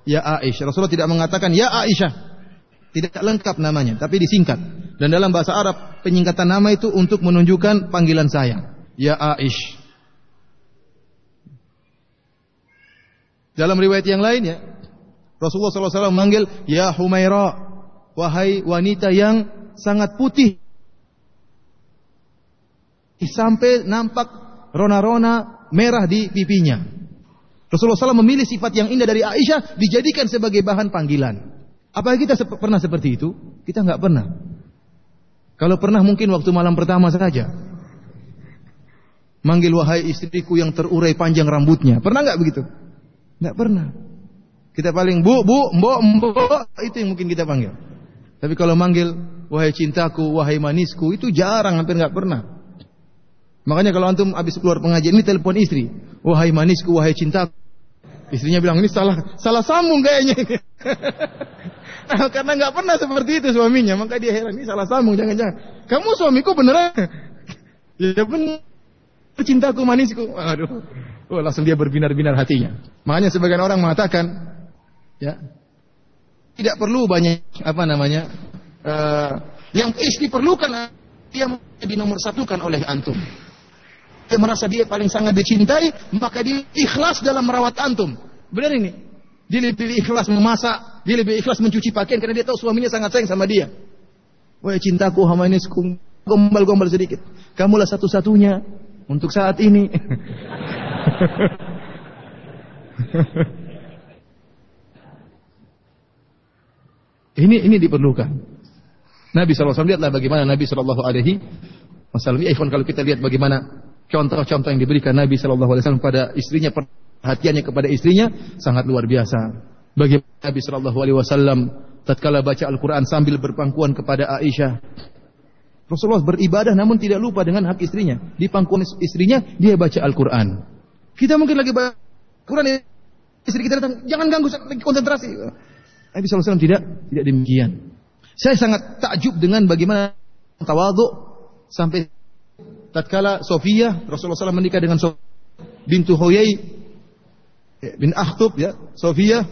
Ya Aisyah. Rasulullah tidak mengatakan Ya Aisyah. Tidak lengkap namanya, tapi disingkat. Dan dalam bahasa Arab, penyingkatan nama itu untuk menunjukkan panggilan sayang. Ya Aish. Dalam riwayat yang lain ya, Rasulullah SAW memanggil Ya Humaira, wahai wanita yang sangat putih. Sampai nampak rona-rona merah di pipinya. Rasulullah SAW memilih sifat yang indah dari Aisyah dijadikan sebagai bahan panggilan. Apakah kita sep pernah seperti itu? Kita nggak pernah. Kalau pernah mungkin waktu malam pertama saja. Manggil wahai istriku yang terurai panjang rambutnya. Pernah nggak begitu? Nggak pernah. Kita paling bu, bu, mbok, mbok, itu yang mungkin kita panggil. Tapi kalau manggil wahai cintaku, wahai manisku, itu jarang, hampir nggak pernah. Makanya kalau antum habis keluar pengajian ini telepon istri, wahai manisku, wahai cintaku, Istrinya bilang ini salah salah sambung kayaknya. (laughs) karena nggak pernah seperti itu suaminya, maka dia heran ini salah sambung jangan-jangan. Kamu suamiku beneran? (laughs) ya benar. Cintaku manisku. Aduh. Oh, langsung dia berbinar-binar hatinya. Makanya sebagian orang mengatakan ya tidak perlu banyak apa namanya uh, yang istri perlukan dia nomor satukan oleh antum dia merasa dia paling sangat dicintai, maka dia ikhlas dalam merawat antum. Benar ini? Dia lebih ikhlas memasak, dia lebih ikhlas mencuci pakaian karena dia tahu suaminya sangat sayang sama dia. Wah cintaku hamanisku, gombal-gombal sedikit. Kamulah satu-satunya untuk saat ini. ini ini diperlukan. Nabi SAW lihatlah bagaimana Nabi SAW Alaihi Wasallam. Ya, kalau kita lihat bagaimana contoh-contoh yang diberikan Nabi Shallallahu Alaihi Wasallam pada istrinya, perhatiannya kepada istrinya sangat luar biasa. Bagaimana Nabi Shallallahu Alaihi Wasallam tatkala baca Al-Quran sambil berpangkuan kepada Aisyah. Rasulullah beribadah namun tidak lupa dengan hak istrinya. Di pangkuan istrinya dia baca Al-Quran. Kita mungkin lagi baca Al-Quran istri kita datang, jangan ganggu lagi konsentrasi. Nabi SAW tidak tidak demikian. Saya sangat takjub dengan bagaimana tawaduk sampai tatkala Sofia Rasulullah SAW menikah dengan Sofia bintu Huyai ya, bin Akhtub ya Sofia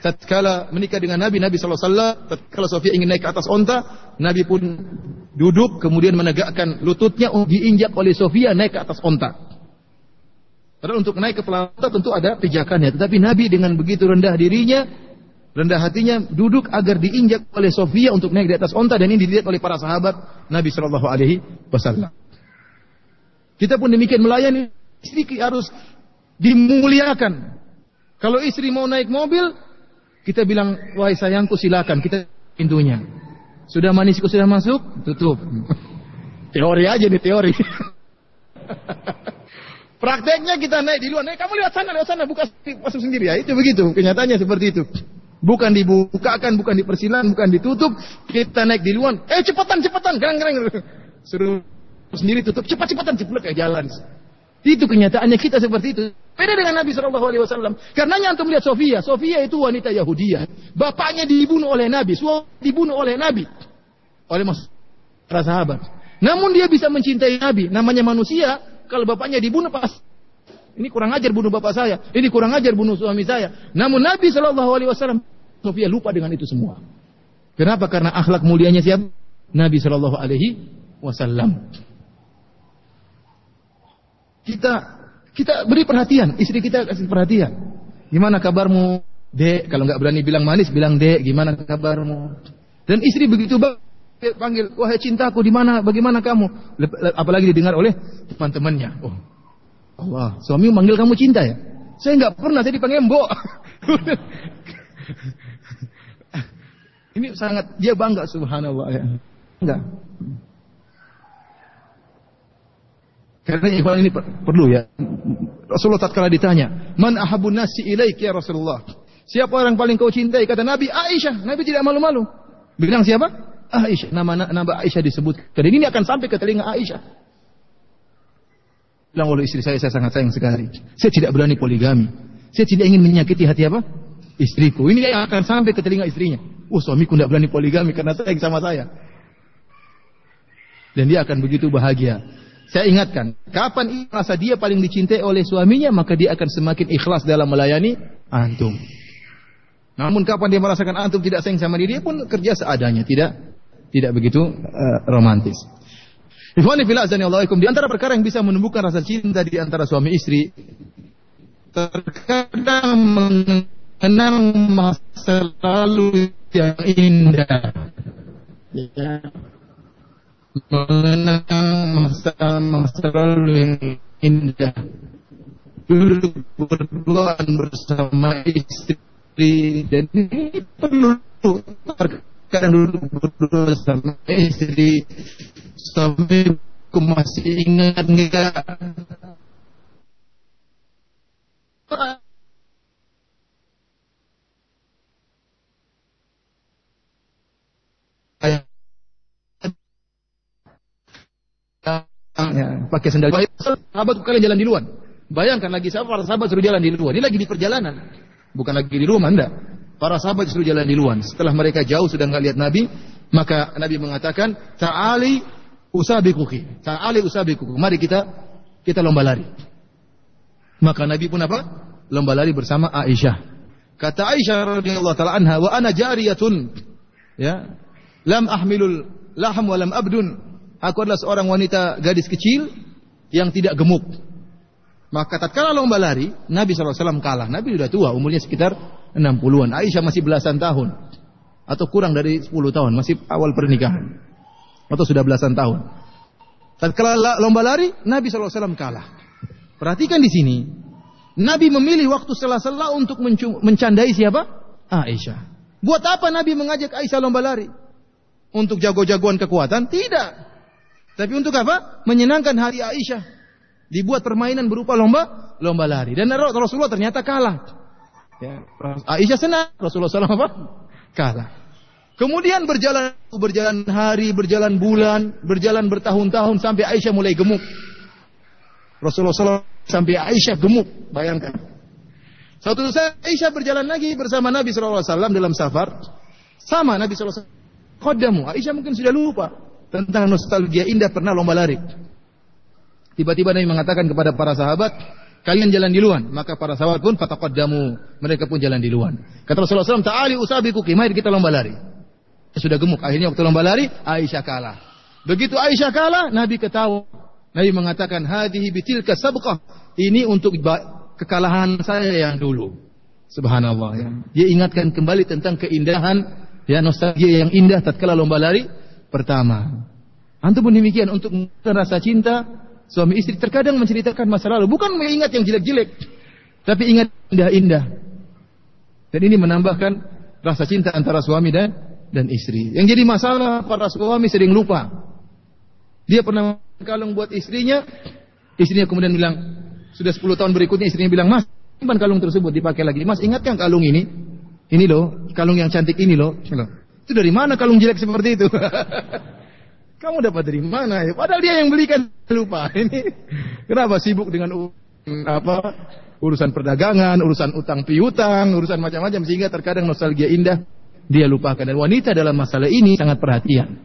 tatkala menikah dengan Nabi Nabi SAW tatkala Sofia ingin naik ke atas onta Nabi pun duduk kemudian menegakkan lututnya diinjak oleh Sofia naik ke atas onta Padahal untuk naik ke pelata tentu ada pijakannya. Tetapi Nabi dengan begitu rendah dirinya, rendah hatinya, duduk agar diinjak oleh Sofia untuk naik di atas onta dan ini dilihat oleh para sahabat Nabi Shallallahu Alaihi Wasallam. Kita pun demikian melayani istri harus dimuliakan. Kalau istri mau naik mobil, kita bilang, wahai sayangku silakan, kita pintunya. Sudah manisku sudah masuk, tutup. (laughs) teori aja nih teori. (laughs) Prakteknya kita naik di luar, naik kamu lewat sana, lewat sana, buka masuk sendiri ya. Itu begitu, kenyataannya seperti itu. Bukan dibukakan, bukan dipersilan, bukan ditutup. Kita naik di luar, eh cepatan, cepatan, gerang-gerang. Suruh sendiri tutup cepat-cepatan cepat kayak jalan. Itu kenyataannya kita seperti itu. Beda dengan Nabi Shallallahu Alaihi Wasallam. Karenanya antum lihat Sofia. Sofia itu wanita Yahudi. Bapaknya dibunuh oleh Nabi. Suami dibunuh oleh Nabi. Oleh Mas para sahabat. Namun dia bisa mencintai Nabi. Namanya manusia, kalau bapaknya dibunuh pas ini kurang ajar bunuh bapak saya, ini kurang ajar bunuh suami saya. Namun Nabi Shallallahu Alaihi Wasallam, Sofia lupa dengan itu semua. Kenapa? Karena akhlak mulianya siapa? Nabi Shallallahu Alaihi Wasallam. Kita kita beri perhatian, istri kita kasih perhatian. Gimana kabarmu, Dek? Kalau nggak berani bilang manis, bilang Dek. Gimana kabarmu? Dan istri begitu bang panggil, wahai cintaku, di mana? Bagaimana kamu? Apalagi didengar oleh teman-temannya. Oh, Allah, suami manggil kamu cinta ya? Saya nggak pernah, saya dipanggil mbok. (laughs) Ini sangat dia bangga subhanallah ya. Enggak. Karena ikhwan ini perlu ya. Rasulullah tatkala ditanya, "Man ahabun nasi ilaik ya Rasulullah?" Siapa orang paling kau cintai? Kata Nabi Aisyah. Nabi tidak malu-malu. Bilang siapa? Aisyah. Nama nama Aisyah disebut. Dan ini akan sampai ke telinga Aisyah. Bilang oleh istri saya, saya sangat sayang sekali. Saya tidak berani poligami. Saya tidak ingin menyakiti hati apa? Istriku. Ini yang akan sampai ke telinga istrinya. Oh suamiku tidak berani poligami karena sayang sama saya. Dan dia akan begitu bahagia. Saya ingatkan, kapan merasa dia paling dicintai oleh suaminya, maka dia akan semakin ikhlas dalam melayani antum. Namun kapan dia merasakan antum tidak sayang sama dia, dia pun kerja seadanya, tidak tidak begitu uh, romantis. Ikhwani fillah di antara perkara yang bisa menumbuhkan rasa cinta di antara suami istri terkadang mengenang masa lalu yang indah. Ya. Mengenang masa-masa lalu yang indah. Duduk berduaan bersama istri dan ini perlu terkadang duduk berdua bersama istri Suamiku masih ingat enggak? Ya, pakai sendal. Sahabat kalian jalan di luar. Bayangkan lagi sahabat, para sahabat suruh jalan di luar. Ini lagi di perjalanan. Bukan lagi di rumah, enggak. Para sahabat suruh jalan di luar. Setelah mereka jauh sudah nggak lihat Nabi, maka Nabi mengatakan, "Ta'ali usabikuki. Ta'ali usabikuki. Mari kita kita lomba lari. Maka Nabi pun apa? Lomba lari bersama Aisyah. Kata Aisyah radhiyallahu taala anha, "Wa ana jariyatun." Ya. Lam ahmilul laham wa lam abdun. Aku adalah seorang wanita gadis kecil yang tidak gemuk. Maka tatkala lomba lari, Nabi SAW kalah. Nabi sudah tua, umurnya sekitar 60-an. Aisyah masih belasan tahun. Atau kurang dari 10 tahun, masih awal pernikahan atau sudah belasan tahun. Tatkala lomba lari, Nabi SAW kalah. Perhatikan di sini, Nabi memilih waktu sela-sela untuk mencandai siapa? Aisyah. Buat apa Nabi mengajak Aisyah lomba lari? Untuk jago-jagoan kekuatan? Tidak. Tapi untuk apa? Menyenangkan hati Aisyah. Dibuat permainan berupa lomba lomba lari. Dan Rasulullah ternyata kalah. Ya, Aisyah senang, Rasulullah SAW apa? Kalah. Kemudian berjalan berjalan hari, berjalan bulan, berjalan bertahun-tahun sampai Aisyah mulai gemuk. Rasulullah SAW sampai Aisyah gemuk, bayangkan. Suatu saat Aisyah berjalan lagi bersama Nabi SAW dalam safar. Sama Nabi SAW. Kodamu, Aisyah mungkin sudah lupa tentang nostalgia indah pernah lomba lari. Tiba-tiba Nabi mengatakan kepada para sahabat, kalian jalan di luar. Maka para sahabat pun fataqaddamu, mereka pun jalan di luar. Kata Rasulullah SAW, ta'ali usabiku, mari kita lomba lari sudah gemuk. Akhirnya waktu lomba lari, Aisyah kalah. Begitu Aisyah kalah, Nabi ketawa. Nabi mengatakan, "Hadhihi bitilka sabqah." Ini untuk kekalahan saya yang dulu. Subhanallah ya. Dia ingatkan kembali tentang keindahan ya nostalgia yang indah tatkala lomba lari pertama. Antum pun demikian untuk rasa cinta suami istri terkadang menceritakan masa lalu, bukan mengingat yang jelek-jelek, tapi ingat indah-indah. Dan ini menambahkan rasa cinta antara suami dan dan istri. Yang jadi masalah para suami sering lupa. Dia pernah kalung buat istrinya, istrinya kemudian bilang, sudah 10 tahun berikutnya istrinya bilang, "Mas, simpan kalung tersebut dipakai lagi. Mas, ingatkan kalung ini? Ini loh, kalung yang cantik ini loh." Itu dari mana kalung jelek seperti itu? (laughs) Kamu dapat dari mana? Padahal dia yang belikan lupa. (laughs) Ini kenapa sibuk dengan apa urusan perdagangan, urusan utang piutang, urusan macam-macam sehingga terkadang nostalgia indah dia lupakan dan wanita dalam masalah ini sangat perhatian.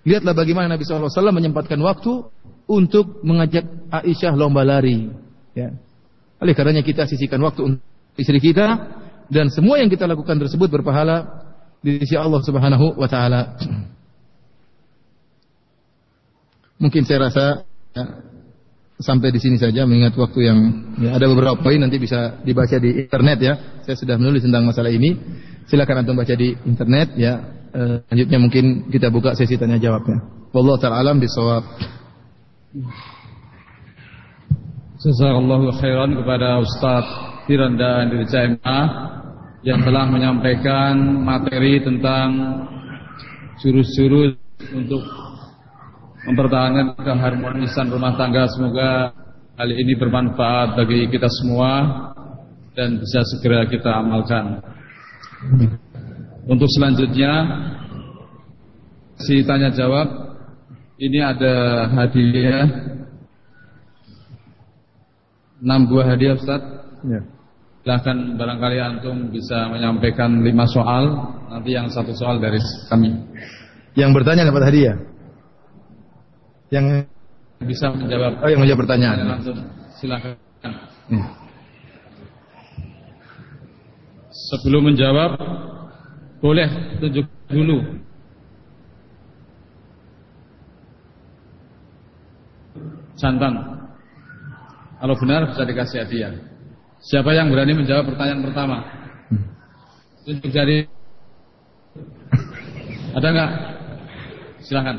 Lihatlah bagaimana Nabi SAW menyempatkan waktu untuk mengajak Aisyah lomba lari. Ya. Oleh karenanya kita sisihkan waktu untuk istri kita dan semua yang kita lakukan tersebut berpahala di sisi Allah Subhanahu wa taala. Mungkin saya rasa ya, sampai di sini saja mengingat waktu yang ya, ada beberapa poin nanti bisa dibaca di internet ya. Saya sudah menulis tentang masalah ini. Silakan antum baca di internet ya. Eh, selanjutnya mungkin kita buka sesi tanya jawabnya. Wallahu taala alam bisawab. Jazakallahu khairan kepada Ustaz Firanda Dirja MA yang telah menyampaikan materi tentang jurus-jurus untuk mempertahankan keharmonisan rumah tangga. Semoga hal ini bermanfaat bagi kita semua dan bisa segera kita amalkan. Untuk selanjutnya si tanya jawab ini ada hadiah enam buah hadiah Ustaz. Ya. Silahkan barangkali antum bisa menyampaikan lima soal, nanti yang satu soal dari kami. Yang bertanya dapat hadiah. Yang Bisa menjawab oh yang menjawab pertanyaan. langsung. Silahkan. Hmm. Sebelum menjawab, boleh tunjuk dulu. Santan. Kalau benar bisa dikasih hadiah. Siapa yang berani menjawab pertanyaan pertama? Tunjuk jari. Ada nggak? Silahkan.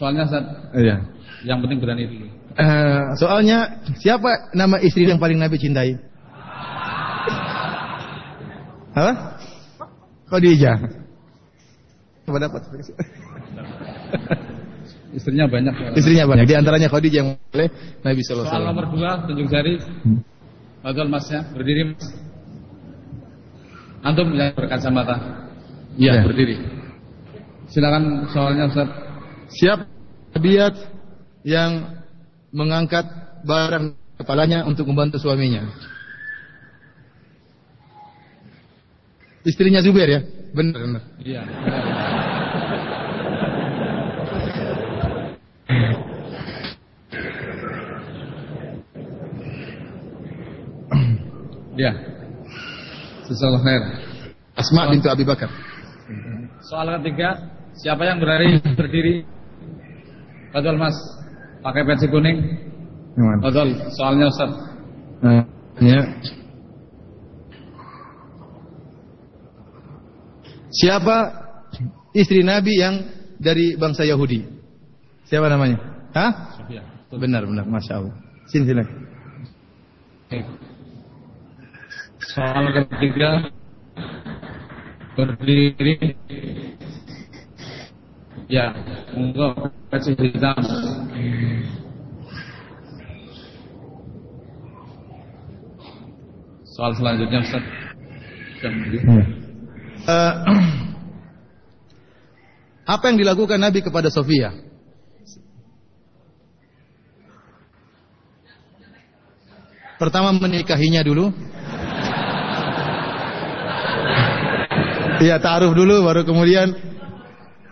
Soalnya Ustaz, Iya. yang penting berani dulu. Eh, soalnya siapa nama istri yang paling Nabi cintai? Apa? Khadijah. Coba dapat. Istrinya banyak. Istrinya banyak. Di antaranya Khadijah yang oleh Nabi Sallallahu Alaihi Soal Wasallam. nomor dua, tunjuk jari. Betul masnya, berdiri mas. Antum yang berkacamata. Iya, Ya. berdiri. Silakan soalnya Ustaz. Siapa tabiat yang mengangkat barang kepalanya untuk membantu suaminya? Istrinya Zubair ya? Benar, benar. Iya. (laughs) Ya. Sesalah khair. Asma bintu Abi Bakar. Soal ketiga, siapa yang berani berdiri? Betul Mas. Pakai peci kuning. Betul. Soalnya Ustaz. Nah, ya. Siapa istri Nabi yang dari bangsa Yahudi? Siapa namanya? Hah? Benar, benar. Masya Allah. Sini, silakan. Soal ketiga berdiri. Ya untuk peci hitam. Soal selanjutnya Ustaz. Jam Eh, apa yang dilakukan Nabi kepada Sofia? Pertama menikahinya dulu. Iya taruh dulu baru kemudian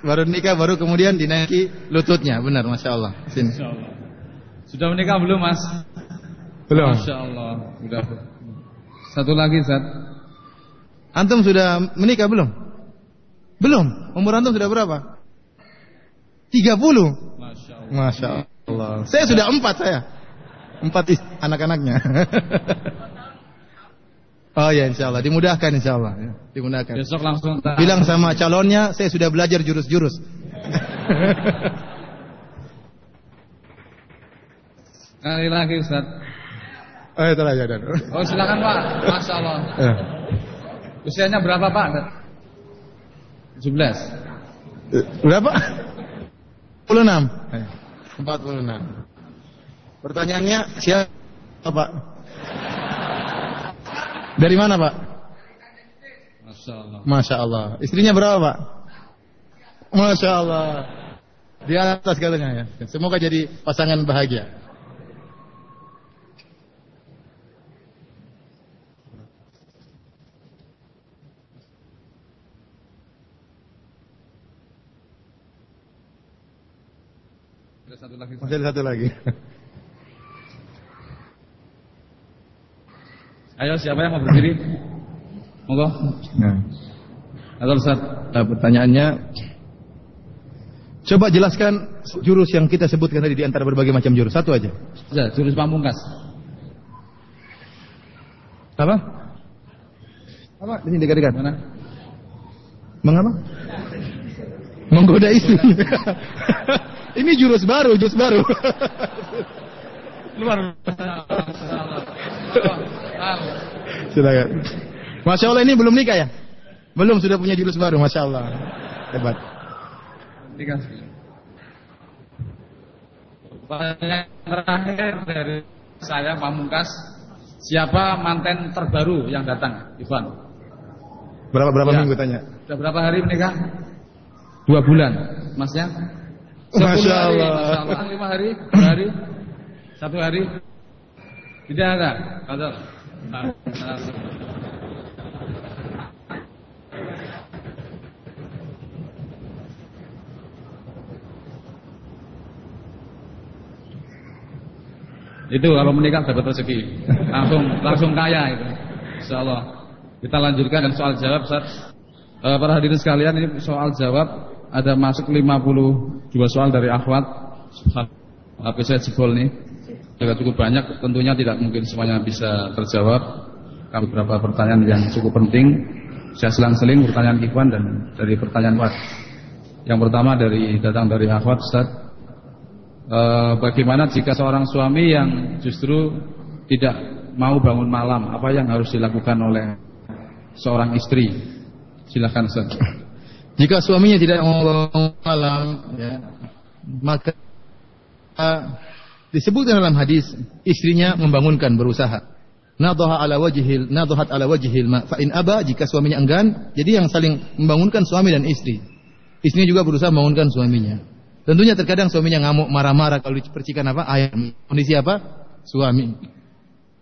baru nikah baru kemudian dinaiki lututnya. Benar masya Allah. Sini. Insyaallah. sudah menikah belum Mas? Belum. Masya Allah. Udah satu lagi Ustaz. Antum sudah menikah belum? Belum. Umur antum sudah berapa? 30 Masya Allah. Masya Allah. Saya sudah empat saya. Empat anak-anaknya (laughs) oh ya insya Allah dimudahkan insya Allah ya, dimudahkan. Besok langsung tak bilang sama calonnya saya sudah belajar jurus-jurus. (laughs) Kali lagi Ustaz. Oh itu aja dan oh silakan Pak. Masya Allah Eh. usianya berapa Pak? 17 Berapa? 46. 46. Pertanyaannya siapa, Pak? Dari mana, Pak? Masya Allah Masya Allah. Istrinya berapa, Pak? Masya Allah. Di atas katanya ya. Semoga jadi pasangan bahagia. Ada satu lagi. Masih ada satu lagi. Ayo siapa yang mau berdiri? Monggo. Nah, Atau Ustaz. nah, pertanyaannya Coba jelaskan jurus yang kita sebutkan tadi di antara berbagai macam jurus. Satu aja. Ya, jurus pamungkas. Apa? Apa? Di sini dekat-dekat. Mana? Mengapa? Menggoda istri. (laughs) Ini jurus baru, jurus baru. Luar (laughs) Silakan. Masya Allah ini belum nikah ya? Belum sudah punya jurus baru, masya Allah. Hebat. Dikasih. Pertanyaan terakhir dari saya Pamungkas, siapa manten terbaru yang datang, Ivan? Berapa berapa Ya. minggu tanya? Sudah berapa hari menikah? Dua bulan, masnya? Masya hari, Allah. Masya Allah. Lima hari, dua hari, satu hari. Tidak ada, kata. Itu kalau menikah dapat rezeki. Langsung langsung kaya itu. Insyaallah. Kita lanjutkan dan soal jawab Ustaz. Eh, para hadirin sekalian ini soal jawab ada masuk 52 soal dari akhwat. HP saya jebol nih. Juga cukup banyak, tentunya tidak mungkin semuanya bisa terjawab. Kami beberapa pertanyaan yang cukup penting. Saya selang-seling pertanyaan Ikhwan dan dari pertanyaan Wat. Yang pertama dari datang dari akhwat Ustaz. Eh, bagaimana jika seorang suami yang justru tidak mau bangun malam, apa yang harus dilakukan oleh seorang istri? Silakan Ustaz. Jika suaminya tidak mau bangun malam, ya, maka disebutkan dalam hadis istrinya membangunkan berusaha. Nadhaha ala wajhil nadhahat ala wajhil ma fa in aba jika suaminya enggan, jadi yang saling membangunkan suami dan istri. Istrinya juga berusaha membangunkan suaminya. Tentunya terkadang suaminya ngamuk marah-marah kalau dipercikan apa? Ayam. Kondisi apa? Suami.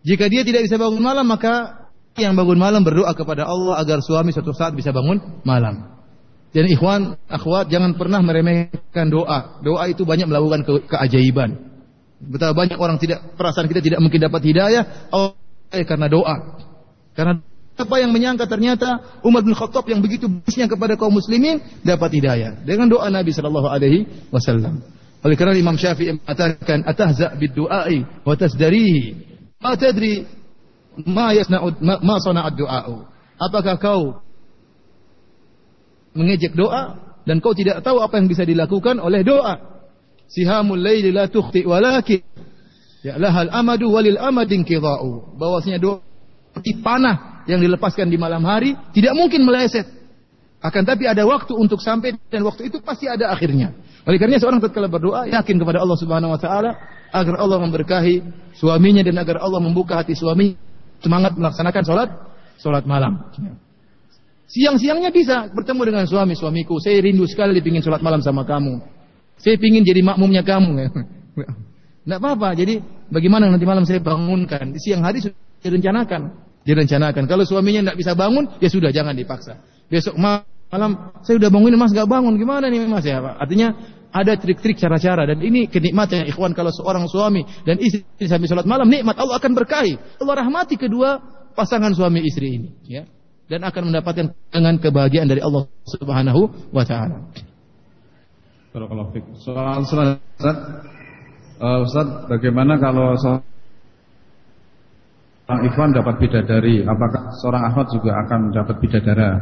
Jika dia tidak bisa bangun malam maka yang bangun malam berdoa kepada Allah agar suami suatu saat bisa bangun malam. Dan ikhwan, akhwat jangan pernah meremehkan doa. Doa itu banyak melakukan ke keajaiban. Betapa banyak orang tidak perasaan kita tidak mungkin dapat hidayah oh, eh, karena doa. Karena apa yang menyangka ternyata Umar bin Khattab yang begitu bisnya kepada kaum muslimin dapat hidayah dengan doa Nabi sallallahu alaihi wasallam. Oleh karena Imam Syafi'i mengatakan atahza bid du'ai wa tasdarihi ma tadri ma yasna'u ma, ma sana'ad du'a'u. Apakah kau mengejek doa dan kau tidak tahu apa yang bisa dilakukan oleh doa. Sihamul laili la tukhti walakin ya lahal amadu walil amadin qida'u. Bahwasanya doa panah yang dilepaskan di malam hari tidak mungkin meleset. Akan tapi ada waktu untuk sampai dan waktu itu pasti ada akhirnya. Oleh karena seorang tatkala berdoa yakin kepada Allah Subhanahu wa taala agar Allah memberkahi suaminya dan agar Allah membuka hati suami semangat melaksanakan salat salat malam. Siang-siangnya bisa bertemu dengan suami, suamiku, saya rindu sekali ingin sholat malam sama kamu. Saya ingin jadi makmumnya kamu. (laughs) Tidak apa-apa. Jadi bagaimana nanti malam saya bangunkan? Siang hari sudah direncanakan. Direncanakan. Kalau suaminya tidak bisa bangun, ya sudah jangan dipaksa. Besok malam saya sudah bangunin mas gak bangun. Gimana nih mas ya? Pak? Artinya ada trik-trik cara-cara dan ini kenikmatan ikhwan kalau seorang suami dan istri sampai sholat malam nikmat Allah akan berkahi. Allah rahmati kedua pasangan suami istri ini. Ya dan akan mendapatkan dengan kebahagiaan dari Allah Subhanahu wa taala. Barakallahu fiik. Soal Ustaz, uh, Ustaz, bagaimana kalau seorang Ikhwan dapat bidadari, apakah seorang akhwat juga akan dapat bidadara? (coughs)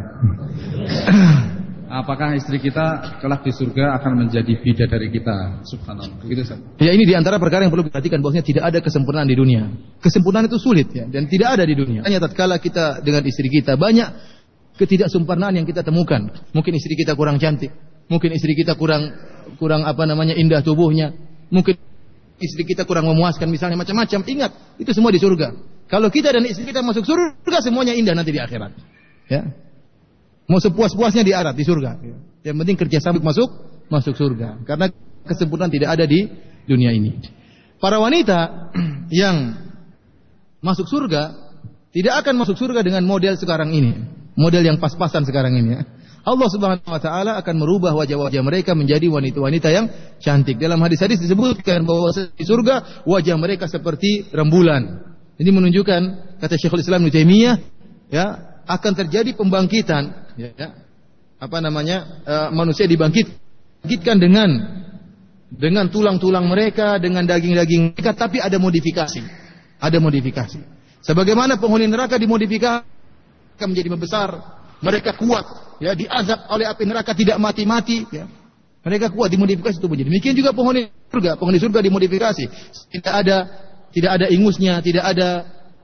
Apakah istri kita kelak di surga akan menjadi bidadari kita? Subhanallah. Begitu Ustaz. Ya ini di antara perkara yang perlu diperhatikan bahwasanya tidak ada kesempurnaan di dunia. Kesempurnaan itu sulit ya dan tidak ada di dunia. Hanya tatkala kita dengan istri kita banyak ketidaksempurnaan yang kita temukan. Mungkin istri kita kurang cantik, mungkin istri kita kurang kurang apa namanya indah tubuhnya, mungkin istri kita kurang memuaskan misalnya macam-macam. Ingat, itu semua di surga. Kalau kita dan istri kita masuk surga semuanya indah nanti di akhirat. Ya. Mau sepuas-puasnya di akhirat di surga. Yang penting kerja sampai masuk masuk surga. Karena kesempurnaan tidak ada di dunia ini. Para wanita (clears throat) yang masuk surga tidak akan masuk surga dengan model sekarang ini. Model yang pas-pasan sekarang ini ya. Allah Subhanahu wa taala akan merubah wajah-wajah mereka menjadi wanita-wanita yang cantik. Dalam hadis-hadis disebutkan bahwa di surga wajah mereka seperti rembulan. Ini menunjukkan kata Syekhul Islam Ibnu Taimiyah ya akan terjadi pembangkitan ya, ya apa namanya uh, manusia dibangkitkan dengan dengan tulang-tulang mereka, dengan daging-daging mereka, tapi ada modifikasi. Ada modifikasi. Sebagaimana penghuni neraka dimodifikasi menjadi membesar, mereka kuat, ya diazab oleh api neraka tidak mati-mati, ya. Mereka kuat dimodifikasi tubuhnya. Demikian juga penghuni surga, penghuni surga dimodifikasi. Tidak ada tidak ada ingusnya, tidak ada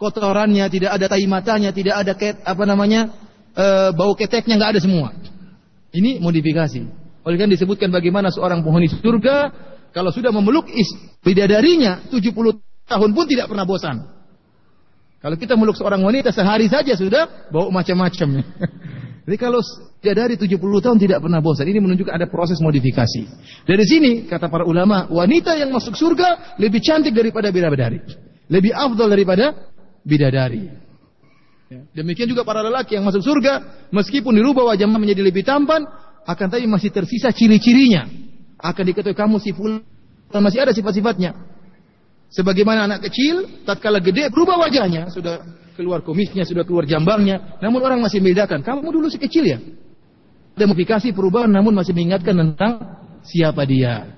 kotorannya, tidak ada tai matanya, tidak ada ket, apa namanya? E, bau keteknya nggak ada semua. Ini modifikasi. Oleh kan disebutkan bagaimana seorang penghuni surga kalau sudah memeluk is bidadarinya 70 tahun pun tidak pernah bosan. Kalau kita meluk seorang wanita sehari saja sudah bau macam-macam. (laughs) Jadi kalau dari 70 tahun tidak pernah bosan, ini menunjukkan ada proses modifikasi. Dari sini kata para ulama, wanita yang masuk surga lebih cantik daripada bidadari. Lebih afdal daripada bidadari. Ya. Demikian juga para lelaki yang masuk surga, meskipun dirubah wajahnya menjadi lebih tampan, akan tapi masih tersisa ciri-cirinya. Akan diketahui kamu si masih ada sifat-sifatnya. Sebagaimana anak kecil, tatkala gede berubah wajahnya, sudah keluar kumisnya, sudah keluar jambangnya. Namun orang masih membedakan. Kamu dulu si kecil ya? Modifikasi perubahan namun masih mengingatkan tentang siapa dia.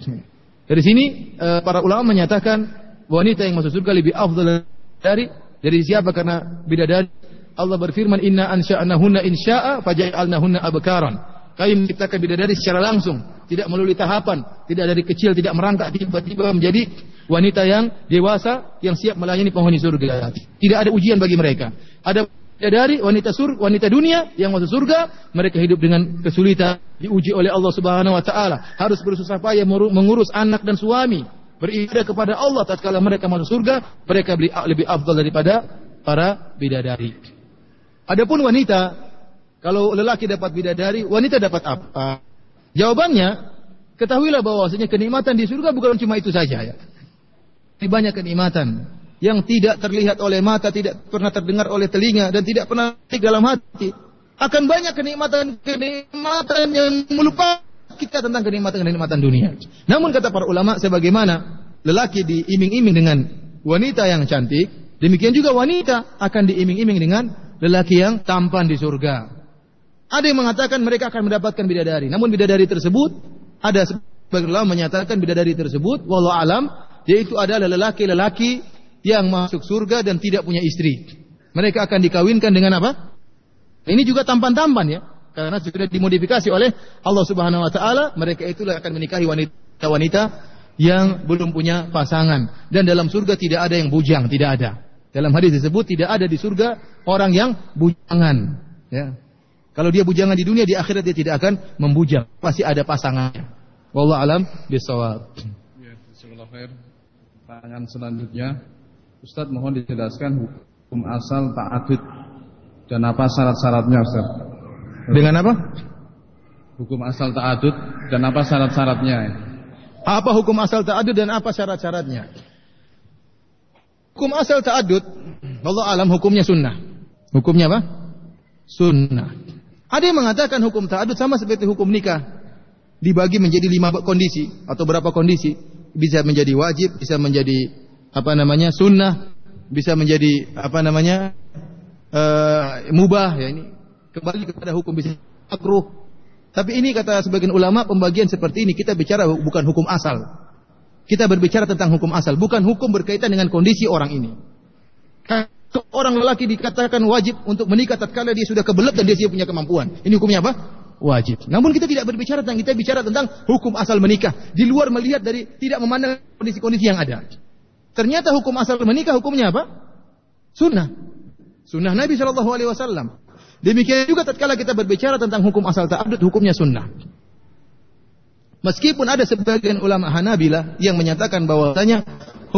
Dari sini eh, para ulama menyatakan wanita yang masuk surga lebih afdal dari dari siapa karena bidadari Allah berfirman inna ansha'nahunna insya'a faja'alnahunna abkaran. Kami menciptakan bidadari secara langsung, tidak melalui tahapan, tidak dari kecil, tidak merangkak tiba-tiba menjadi wanita yang dewasa yang siap melayani penghuni surga. Tidak ada ujian bagi mereka. Ada dari wanita sur, wanita dunia yang masuk surga, mereka hidup dengan kesulitan, diuji oleh Allah Subhanahu wa taala, harus bersusah payah mengurus anak dan suami, beribadah kepada Allah tatkala mereka masuk surga, mereka lebih afdal daripada para bidadari. Adapun wanita kalau lelaki dapat bidadari, wanita dapat apa? Jawabannya, ketahuilah bahwasanya kenikmatan di surga bukan cuma itu saja ya. Ini banyak kenikmatan yang tidak terlihat oleh mata, tidak pernah terdengar oleh telinga dan tidak pernah di dalam hati. Akan banyak kenikmatan-kenikmatan yang melupakan kita tentang kenikmatan-kenikmatan dunia. Namun kata para ulama sebagaimana lelaki diiming-iming dengan wanita yang cantik, demikian juga wanita akan diiming-iming dengan lelaki yang tampan di surga. Ada yang mengatakan mereka akan mendapatkan bidadari. Namun bidadari tersebut ada sebagian ulama menyatakan bidadari tersebut wallahu alam yaitu adalah lelaki-lelaki yang masuk surga dan tidak punya istri. Mereka akan dikawinkan dengan apa? Ini juga tampan-tampan ya. Karena sudah dimodifikasi oleh Allah Subhanahu wa taala, mereka itulah akan menikahi wanita-wanita yang belum punya pasangan dan dalam surga tidak ada yang bujang, tidak ada. Dalam hadis disebut tidak ada di surga orang yang bujangan, ya. Kalau dia bujangan di dunia, di akhirat dia tidak akan membujang. Pasti ada pasangannya. Wallah alam bisawab. Ya, khair. Pertanyaan selanjutnya, Ustadz mohon dijelaskan hukum asal ta'adud dan apa syarat-syaratnya Ustaz? Dengan apa? Hukum asal ta'adud dan apa syarat-syaratnya? Apa hukum asal ta'adud dan apa syarat-syaratnya? Hukum asal ta'adud, Allah alam hukumnya sunnah. Hukumnya apa? Sunnah. Ada yang mengatakan hukum ta'adud sama seperti hukum nikah. Dibagi menjadi lima kondisi atau berapa kondisi. Bisa menjadi wajib, bisa menjadi apa namanya sunnah, bisa menjadi apa namanya uh, mubah ya ini kembali kepada hukum bisa makruh. Tapi ini kata sebagian ulama pembagian seperti ini kita bicara bukan hukum asal. Kita berbicara tentang hukum asal, bukan hukum berkaitan dengan kondisi orang ini. Seorang lelaki dikatakan wajib untuk menikah tatkala dia sudah kebelet dan dia siap punya kemampuan. Ini hukumnya apa? Wajib. Namun kita tidak berbicara tentang kita bicara tentang hukum asal menikah. Di luar melihat dari tidak memandang kondisi-kondisi yang ada. Ternyata hukum asal menikah hukumnya apa? Sunnah. Sunnah Nabi Shallallahu Alaihi Wasallam. Demikian juga tatkala kita berbicara tentang hukum asal ta'adud, hukumnya sunnah. Meskipun ada sebagian ulama Hanabilah yang menyatakan bahwasanya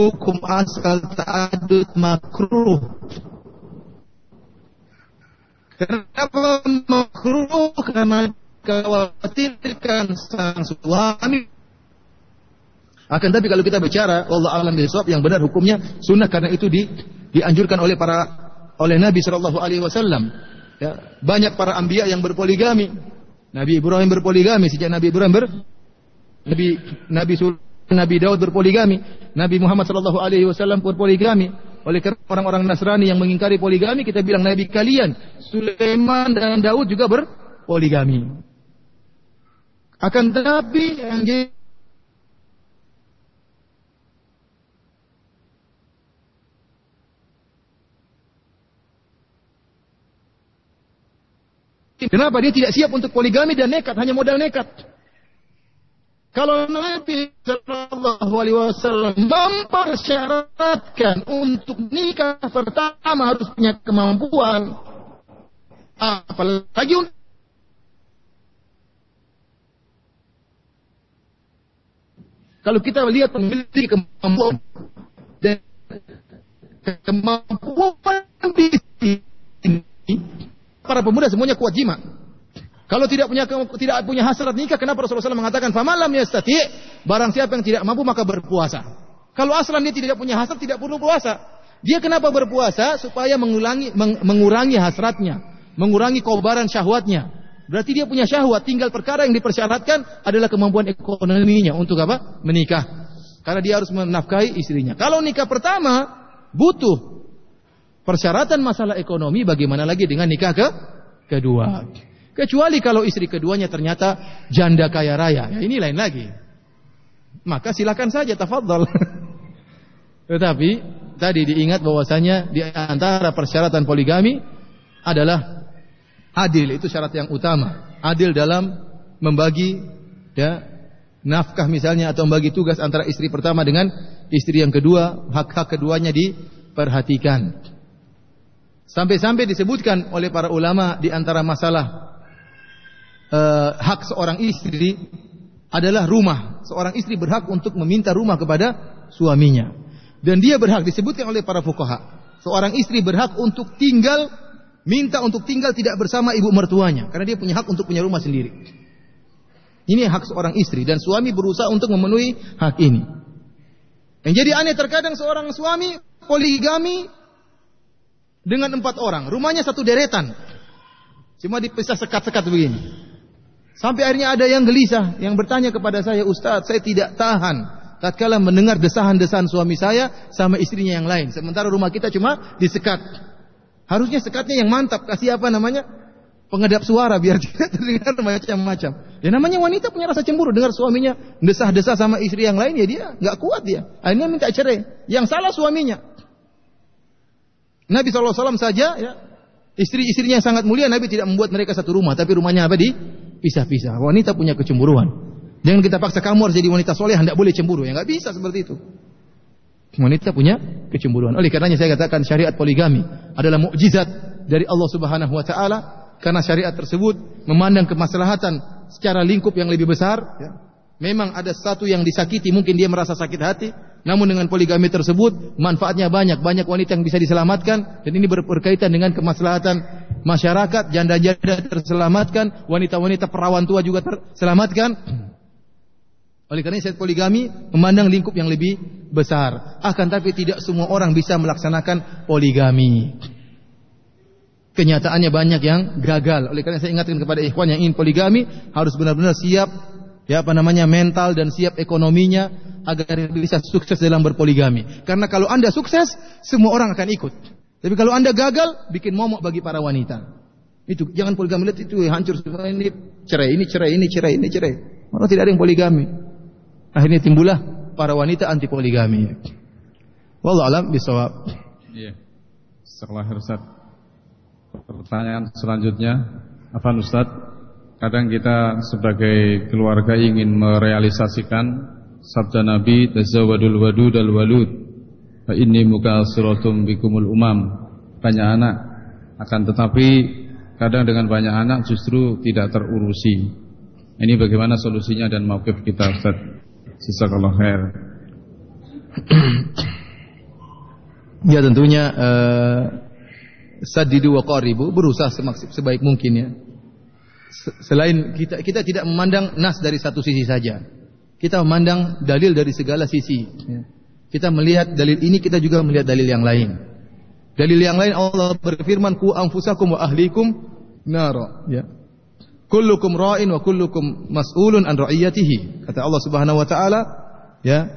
hukum asal ta'adud makruh. Kenapa makruh? Karena khawatirkan sang suami. Akan tapi kalau kita bicara Allah alam bisawab yang benar hukumnya sunnah karena itu di, dianjurkan oleh para oleh Nabi Shallallahu Alaihi Wasallam. Ya, banyak para ambia yang berpoligami. Nabi Ibrahim berpoligami sejak Nabi Ibrahim ber Nabi Nabi Sul Nabi Daud berpoligami, Nabi Muhammad sallallahu alaihi wasallam berpoligami. Oleh karena orang-orang Nasrani yang mengingkari poligami, kita bilang nabi kalian Sulaiman dan Daud juga berpoligami. Akan tetapi yang Kenapa dia tidak siap untuk poligami dan nekat, hanya modal nekat. Kalau Nabi Shallallahu Alaihi Wasallam mempersyaratkan untuk nikah pertama harus punya kemampuan, apalagi untuk kalau kita lihat memiliki kemampuan dan kemampuan di sini para pemuda semuanya kuat jima. Kalau tidak punya tidak punya hasrat nikah, kenapa Rasulullah SAW mengatakan famalam yastati? Barang siapa yang tidak mampu maka berpuasa. Kalau aslan dia tidak punya hasrat tidak perlu puasa. Dia kenapa berpuasa? Supaya mengurangi meng, mengurangi hasratnya, mengurangi kobaran syahwatnya. Berarti dia punya syahwat, tinggal perkara yang dipersyaratkan adalah kemampuan ekonominya untuk apa? Menikah. Karena dia harus menafkahi istrinya. Kalau nikah pertama butuh persyaratan masalah ekonomi bagaimana lagi dengan nikah ke kedua. Kecuali kalau istri keduanya ternyata janda kaya raya, ya ini lain lagi. Maka silakan saja tafadhol. (laughs) Tetapi tadi diingat bahwasanya di antara persyaratan poligami adalah adil itu syarat yang utama. Adil dalam membagi ya nafkah misalnya atau membagi tugas antara istri pertama dengan istri yang kedua, hak-hak keduanya diperhatikan. Sampai-sampai disebutkan oleh para ulama di antara masalah uh, hak seorang istri adalah rumah. Seorang istri berhak untuk meminta rumah kepada suaminya. Dan dia berhak disebutkan oleh para fukaha. Seorang istri berhak untuk tinggal minta untuk tinggal tidak bersama ibu mertuanya karena dia punya hak untuk punya rumah sendiri. Ini hak seorang istri dan suami berusaha untuk memenuhi hak ini. Yang jadi aneh terkadang seorang suami poligami dengan empat orang. Rumahnya satu deretan. Cuma dipisah sekat-sekat begini. Sampai akhirnya ada yang gelisah, yang bertanya kepada saya, Ustaz, saya tidak tahan. Tatkala mendengar desahan-desahan suami saya sama istrinya yang lain. Sementara rumah kita cuma disekat. Harusnya sekatnya yang mantap. Kasih apa namanya? Pengedap suara biar (laughs) tidak terdengar macam-macam. Ya namanya wanita punya rasa cemburu dengar suaminya desah-desah sama istri yang lain ya dia nggak kuat dia. Akhirnya minta cerai. Yang salah suaminya. Nabi SAW saja ya, istri-istrinya sangat mulia Nabi tidak membuat mereka satu rumah tapi rumahnya apa di pisah-pisah. Wanita punya kecemburuan. Jangan kita paksa kamu harus jadi wanita soleh, tidak boleh cemburu. Ya nggak bisa seperti itu. Wanita punya kecemburuan. Oleh karenanya saya katakan syariat poligami adalah mukjizat dari Allah Subhanahu wa taala karena syariat tersebut memandang kemaslahatan secara lingkup yang lebih besar ya. Memang ada satu yang disakiti, mungkin dia merasa sakit hati, namun dengan poligami tersebut manfaatnya banyak, banyak wanita yang bisa diselamatkan dan ini berkaitan dengan kemaslahatan masyarakat, janda-janda terselamatkan, wanita-wanita perawan tua juga terselamatkan. Oleh karena itu poligami memandang lingkup yang lebih besar. Akan tapi tidak semua orang bisa melaksanakan poligami. Kenyataannya banyak yang gagal. Oleh karena saya ingatkan kepada ikhwan yang ingin poligami harus benar-benar siap ya apa namanya mental dan siap ekonominya agar bisa sukses dalam berpoligami. Karena kalau Anda sukses, semua orang akan ikut. Tapi kalau Anda gagal, bikin momok bagi para wanita. Itu jangan poligami lihat itu hancur semua ini cerai, ini cerai, ini cerai, ini cerai. Malah tidak ada yang poligami. Akhirnya timbullah para wanita anti poligami. Wallahu alam bisawab. Iya. Setelah Ustaz. Pertanyaan selanjutnya, apa Ustaz? Kadang kita sebagai keluarga ingin merealisasikan sabda Nabi tazawadul wadud al walud fa inni mukasiratum bikumul umam. Banyak anak. Akan tetapi kadang dengan banyak anak justru tidak terurusi. Ini bagaimana solusinya dan mauqif kita Ustaz? Jazakallahu khair. Ya tentunya uh, sadidu wa qaribu berusaha sebaik mungkin ya selain kita kita tidak memandang nas dari satu sisi saja. Kita memandang dalil dari segala sisi. Ya. Kita melihat dalil ini, kita juga melihat dalil yang lain. Dalil yang lain Allah berfirman ku anfusakum wa ahlikum nara. Ya. Kullukum ra'in wa kullukum mas'ulun an ra'iyatihi. Kata Allah Subhanahu wa taala, ya.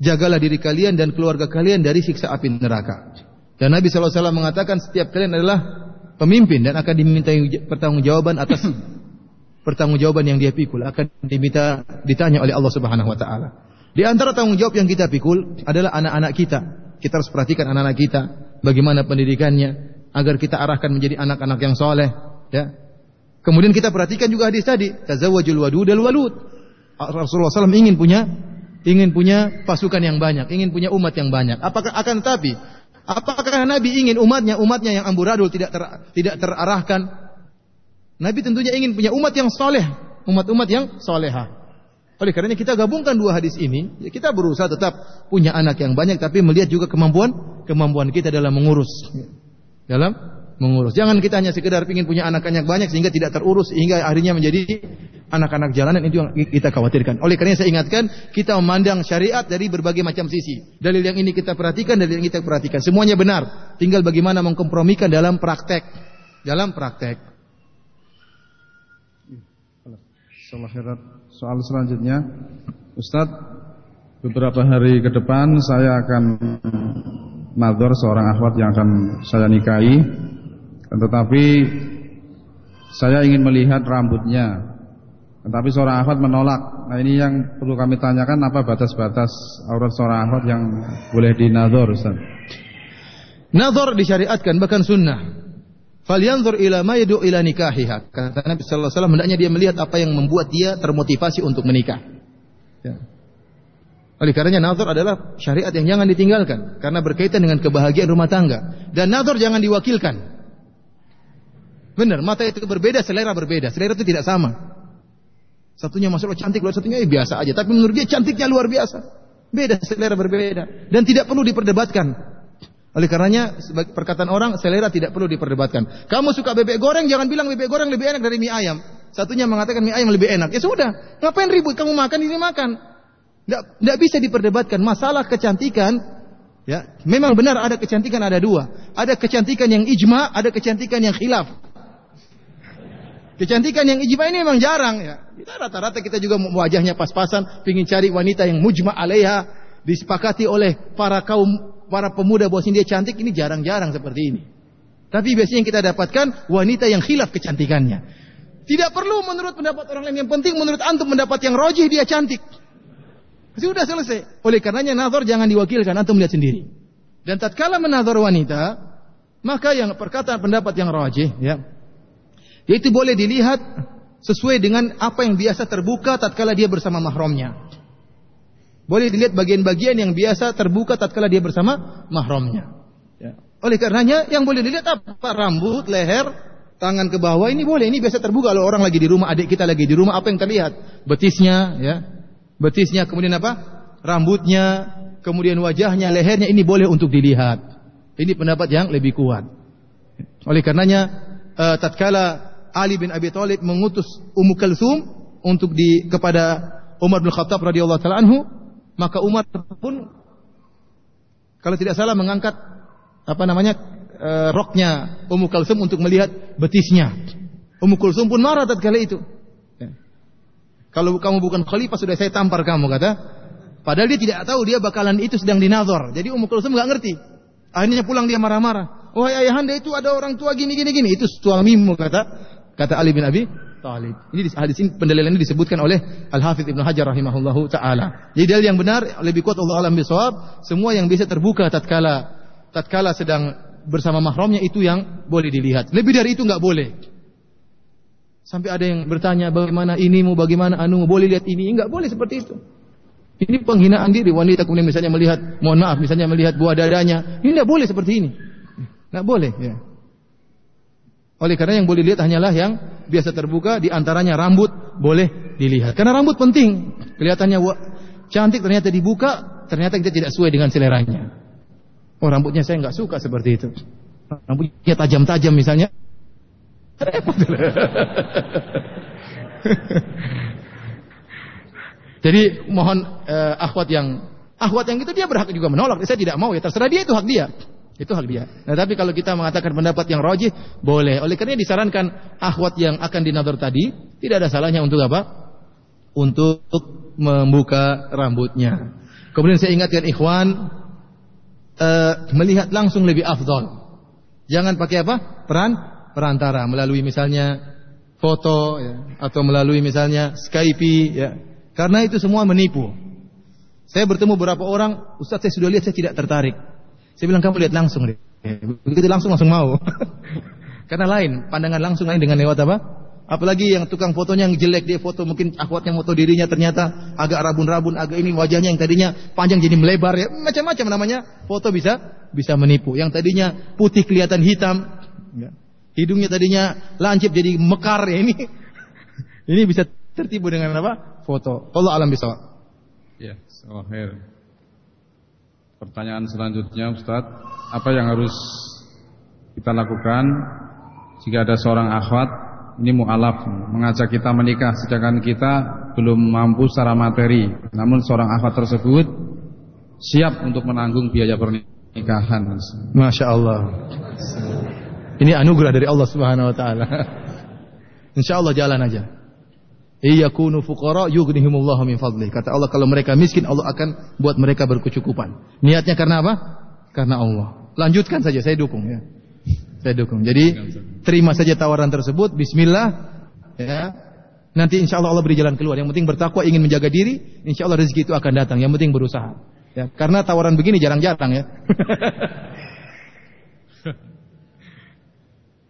Jagalah diri kalian dan keluarga kalian dari siksa api neraka. Dan Nabi SAW mengatakan setiap kalian adalah pemimpin dan akan diminta pertanggungjawaban atas (coughs) pertanggungjawaban yang dia pikul akan diminta ditanya oleh Allah Subhanahu wa taala. Di antara tanggung jawab yang kita pikul adalah anak-anak kita. Kita harus perhatikan anak-anak kita, bagaimana pendidikannya agar kita arahkan menjadi anak-anak yang soleh. Ya. Kemudian kita perhatikan juga hadis tadi, tazawwajul wadud al walud. Rasulullah SAW ingin punya ingin punya pasukan yang banyak, ingin punya umat yang banyak. Apakah akan tetapi apakah Nabi ingin umatnya umatnya yang amburadul tidak ter, tidak terarahkan? Nabi tentunya ingin punya umat yang soleh, umat-umat yang soleha. Oleh karenanya kita gabungkan dua hadis ini, ya kita berusaha tetap punya anak yang banyak tapi melihat juga kemampuan kemampuan kita dalam mengurus. Dalam mengurus. Jangan kita hanya sekedar ingin punya anak yang banyak sehingga tidak terurus sehingga akhirnya menjadi anak-anak jalanan itu yang kita khawatirkan. Oleh karena saya ingatkan kita memandang syariat dari berbagai macam sisi. Dalil yang ini kita perhatikan, dalil yang kita perhatikan. Semuanya benar. Tinggal bagaimana mengkompromikan dalam praktek. Dalam praktek. Soal selanjutnya. Ustadz, beberapa hari ke depan saya akan mador seorang akhwat yang akan saya nikahi. Tetapi saya ingin melihat rambutnya. Tetapi seorang akhwat menolak. Nah ini yang perlu kami tanyakan apa batas-batas aurat seorang akhwat yang boleh dinador Ustaz? Nador disyariatkan bahkan sunnah. Falyanzur ila ma yadu ila nikahiha. Kata Nabi sallallahu alaihi wasallam hendaknya dia melihat apa yang membuat dia termotivasi untuk menikah. Ya. Oleh karenanya nazar adalah syariat yang jangan ditinggalkan karena berkaitan dengan kebahagiaan rumah tangga. Dan nazar jangan diwakilkan. Benar, mata itu berbeda, selera berbeda. Selera itu tidak sama. Satunya masalah cantik, luar satunya ya biasa aja. Tapi menurut dia cantiknya luar biasa. Beda, selera berbeda. Dan tidak perlu diperdebatkan. Oleh karenanya perkataan orang selera tidak perlu diperdebatkan. Kamu suka bebek goreng jangan bilang bebek goreng lebih enak dari mie ayam. Satunya mengatakan mie ayam lebih enak. Ya sudah, ngapain ribut kamu makan ini makan. Tidak bisa diperdebatkan. Masalah kecantikan ya, memang benar ada kecantikan ada dua. Ada kecantikan yang ijma, ada kecantikan yang khilaf. Kecantikan yang ijma ini memang jarang ya. Kita rata-rata kita juga wajahnya pas-pasan, ingin cari wanita yang mujma alaiha, disepakati oleh para kaum para pemuda bahwa dia cantik ini jarang-jarang seperti ini. Tapi biasanya yang kita dapatkan wanita yang khilaf kecantikannya. Tidak perlu menurut pendapat orang lain yang penting menurut antum mendapat yang rojih dia cantik. Sudah selesai. Oleh karenanya nazar jangan diwakilkan antum lihat sendiri. Dan tatkala menazar wanita, maka yang perkataan pendapat yang rojih ya. Yaitu boleh dilihat sesuai dengan apa yang biasa terbuka tatkala dia bersama mahramnya. Boleh dilihat bagian-bagian yang biasa terbuka tatkala dia bersama mahramnya. Ya. Oleh karenanya yang boleh dilihat apa? Rambut, leher, tangan ke bawah ini boleh. Ini biasa terbuka kalau orang lagi di rumah, adik kita lagi di rumah, apa yang terlihat? Betisnya, ya. Betisnya, kemudian apa? Rambutnya, kemudian wajahnya, lehernya ini boleh untuk dilihat. Ini pendapat yang lebih kuat. Oleh karenanya uh, tatkala Ali bin Abi Thalib mengutus Ummu Kalsum untuk di kepada Umar bin Khattab radhiyallahu taala anhu maka Umar pun kalau tidak salah mengangkat apa namanya e, roknya Ummu Kalsum untuk melihat betisnya. Ummu Kalsum pun marah tatkala itu. Ya. Kalau kamu bukan khalifah sudah saya tampar kamu kata. Padahal dia tidak tahu dia bakalan itu sedang dinazor. Jadi Ummu Kalsum nggak ngerti. Akhirnya pulang dia marah-marah. Wahai ayahanda itu ada orang tua gini gini gini. Itu suamimu kata kata Ali bin Abi Talib. Ini hadis ini pendalilan ini disebutkan oleh Al Hafidz Ibnu Hajar rahimahullahu taala. Jadi dalil yang benar lebih kuat Allah alam bisawab, semua yang bisa terbuka tatkala tatkala sedang bersama mahramnya itu yang boleh dilihat. Lebih dari itu nggak boleh. Sampai ada yang bertanya bagaimana ini mau bagaimana anu boleh lihat ini nggak boleh seperti itu. Ini penghinaan diri wanita kemudian misalnya melihat mohon maaf misalnya melihat buah dadanya ini nggak boleh seperti ini. Nggak boleh ya. Oleh karena yang boleh dilihat hanyalah yang biasa terbuka di antaranya rambut boleh dilihat. Karena rambut penting. Kelihatannya cantik ternyata dibuka, ternyata kita tidak sesuai dengan seleranya. Oh rambutnya saya nggak suka seperti itu. Rambutnya tajam-tajam misalnya. (laughs) Jadi mohon eh, akhwat yang akhwat yang itu dia berhak juga menolak. Saya tidak mau ya terserah dia itu hak dia. Itu hak dia. Nah, tapi kalau kita mengatakan pendapat yang rojih, boleh. Oleh karena disarankan akhwat yang akan dinador tadi, tidak ada salahnya untuk apa? Untuk membuka rambutnya. Kemudian saya ingatkan ikhwan, uh, melihat langsung lebih afdol. Jangan pakai apa? Peran perantara melalui misalnya foto ya, atau melalui misalnya Skype ya. Karena itu semua menipu. Saya bertemu beberapa orang, Ustaz saya sudah lihat saya tidak tertarik. Saya bilang kamu lihat langsung deh. Begitu langsung langsung mau. (laughs) Karena lain, pandangan langsung lain dengan lewat apa? Apalagi yang tukang fotonya yang jelek dia foto mungkin akhwatnya foto dirinya ternyata agak rabun-rabun, agak ini wajahnya yang tadinya panjang jadi melebar ya macam-macam namanya foto bisa bisa menipu. Yang tadinya putih kelihatan hitam, ya. hidungnya tadinya lancip jadi mekar ya ini (laughs) ini bisa tertipu dengan apa? Foto. Allah alam bisa. Ya, salah Pertanyaan selanjutnya Ustaz, apa yang harus kita lakukan jika ada seorang akhwat ini mu'alaf mengajak kita menikah sedangkan kita belum mampu secara materi. Namun seorang akhwat tersebut siap untuk menanggung biaya pernikahan. Masya Allah. Ini anugerah dari Allah Subhanahu Wa Taala. (laughs) Insya Allah jalan aja Iyakunu fuqara yughnihimullahu min fadli. Kata Allah kalau mereka miskin Allah akan buat mereka berkecukupan. Niatnya karena apa? Karena Allah. Lanjutkan saja saya dukung ya. Saya dukung. Jadi terima saja tawaran tersebut. Bismillah ya. Nanti insya Allah Allah beri jalan keluar. Yang penting bertakwa ingin menjaga diri, insya Allah rezeki itu akan datang. Yang penting berusaha. Ya, karena tawaran begini jarang-jarang ya.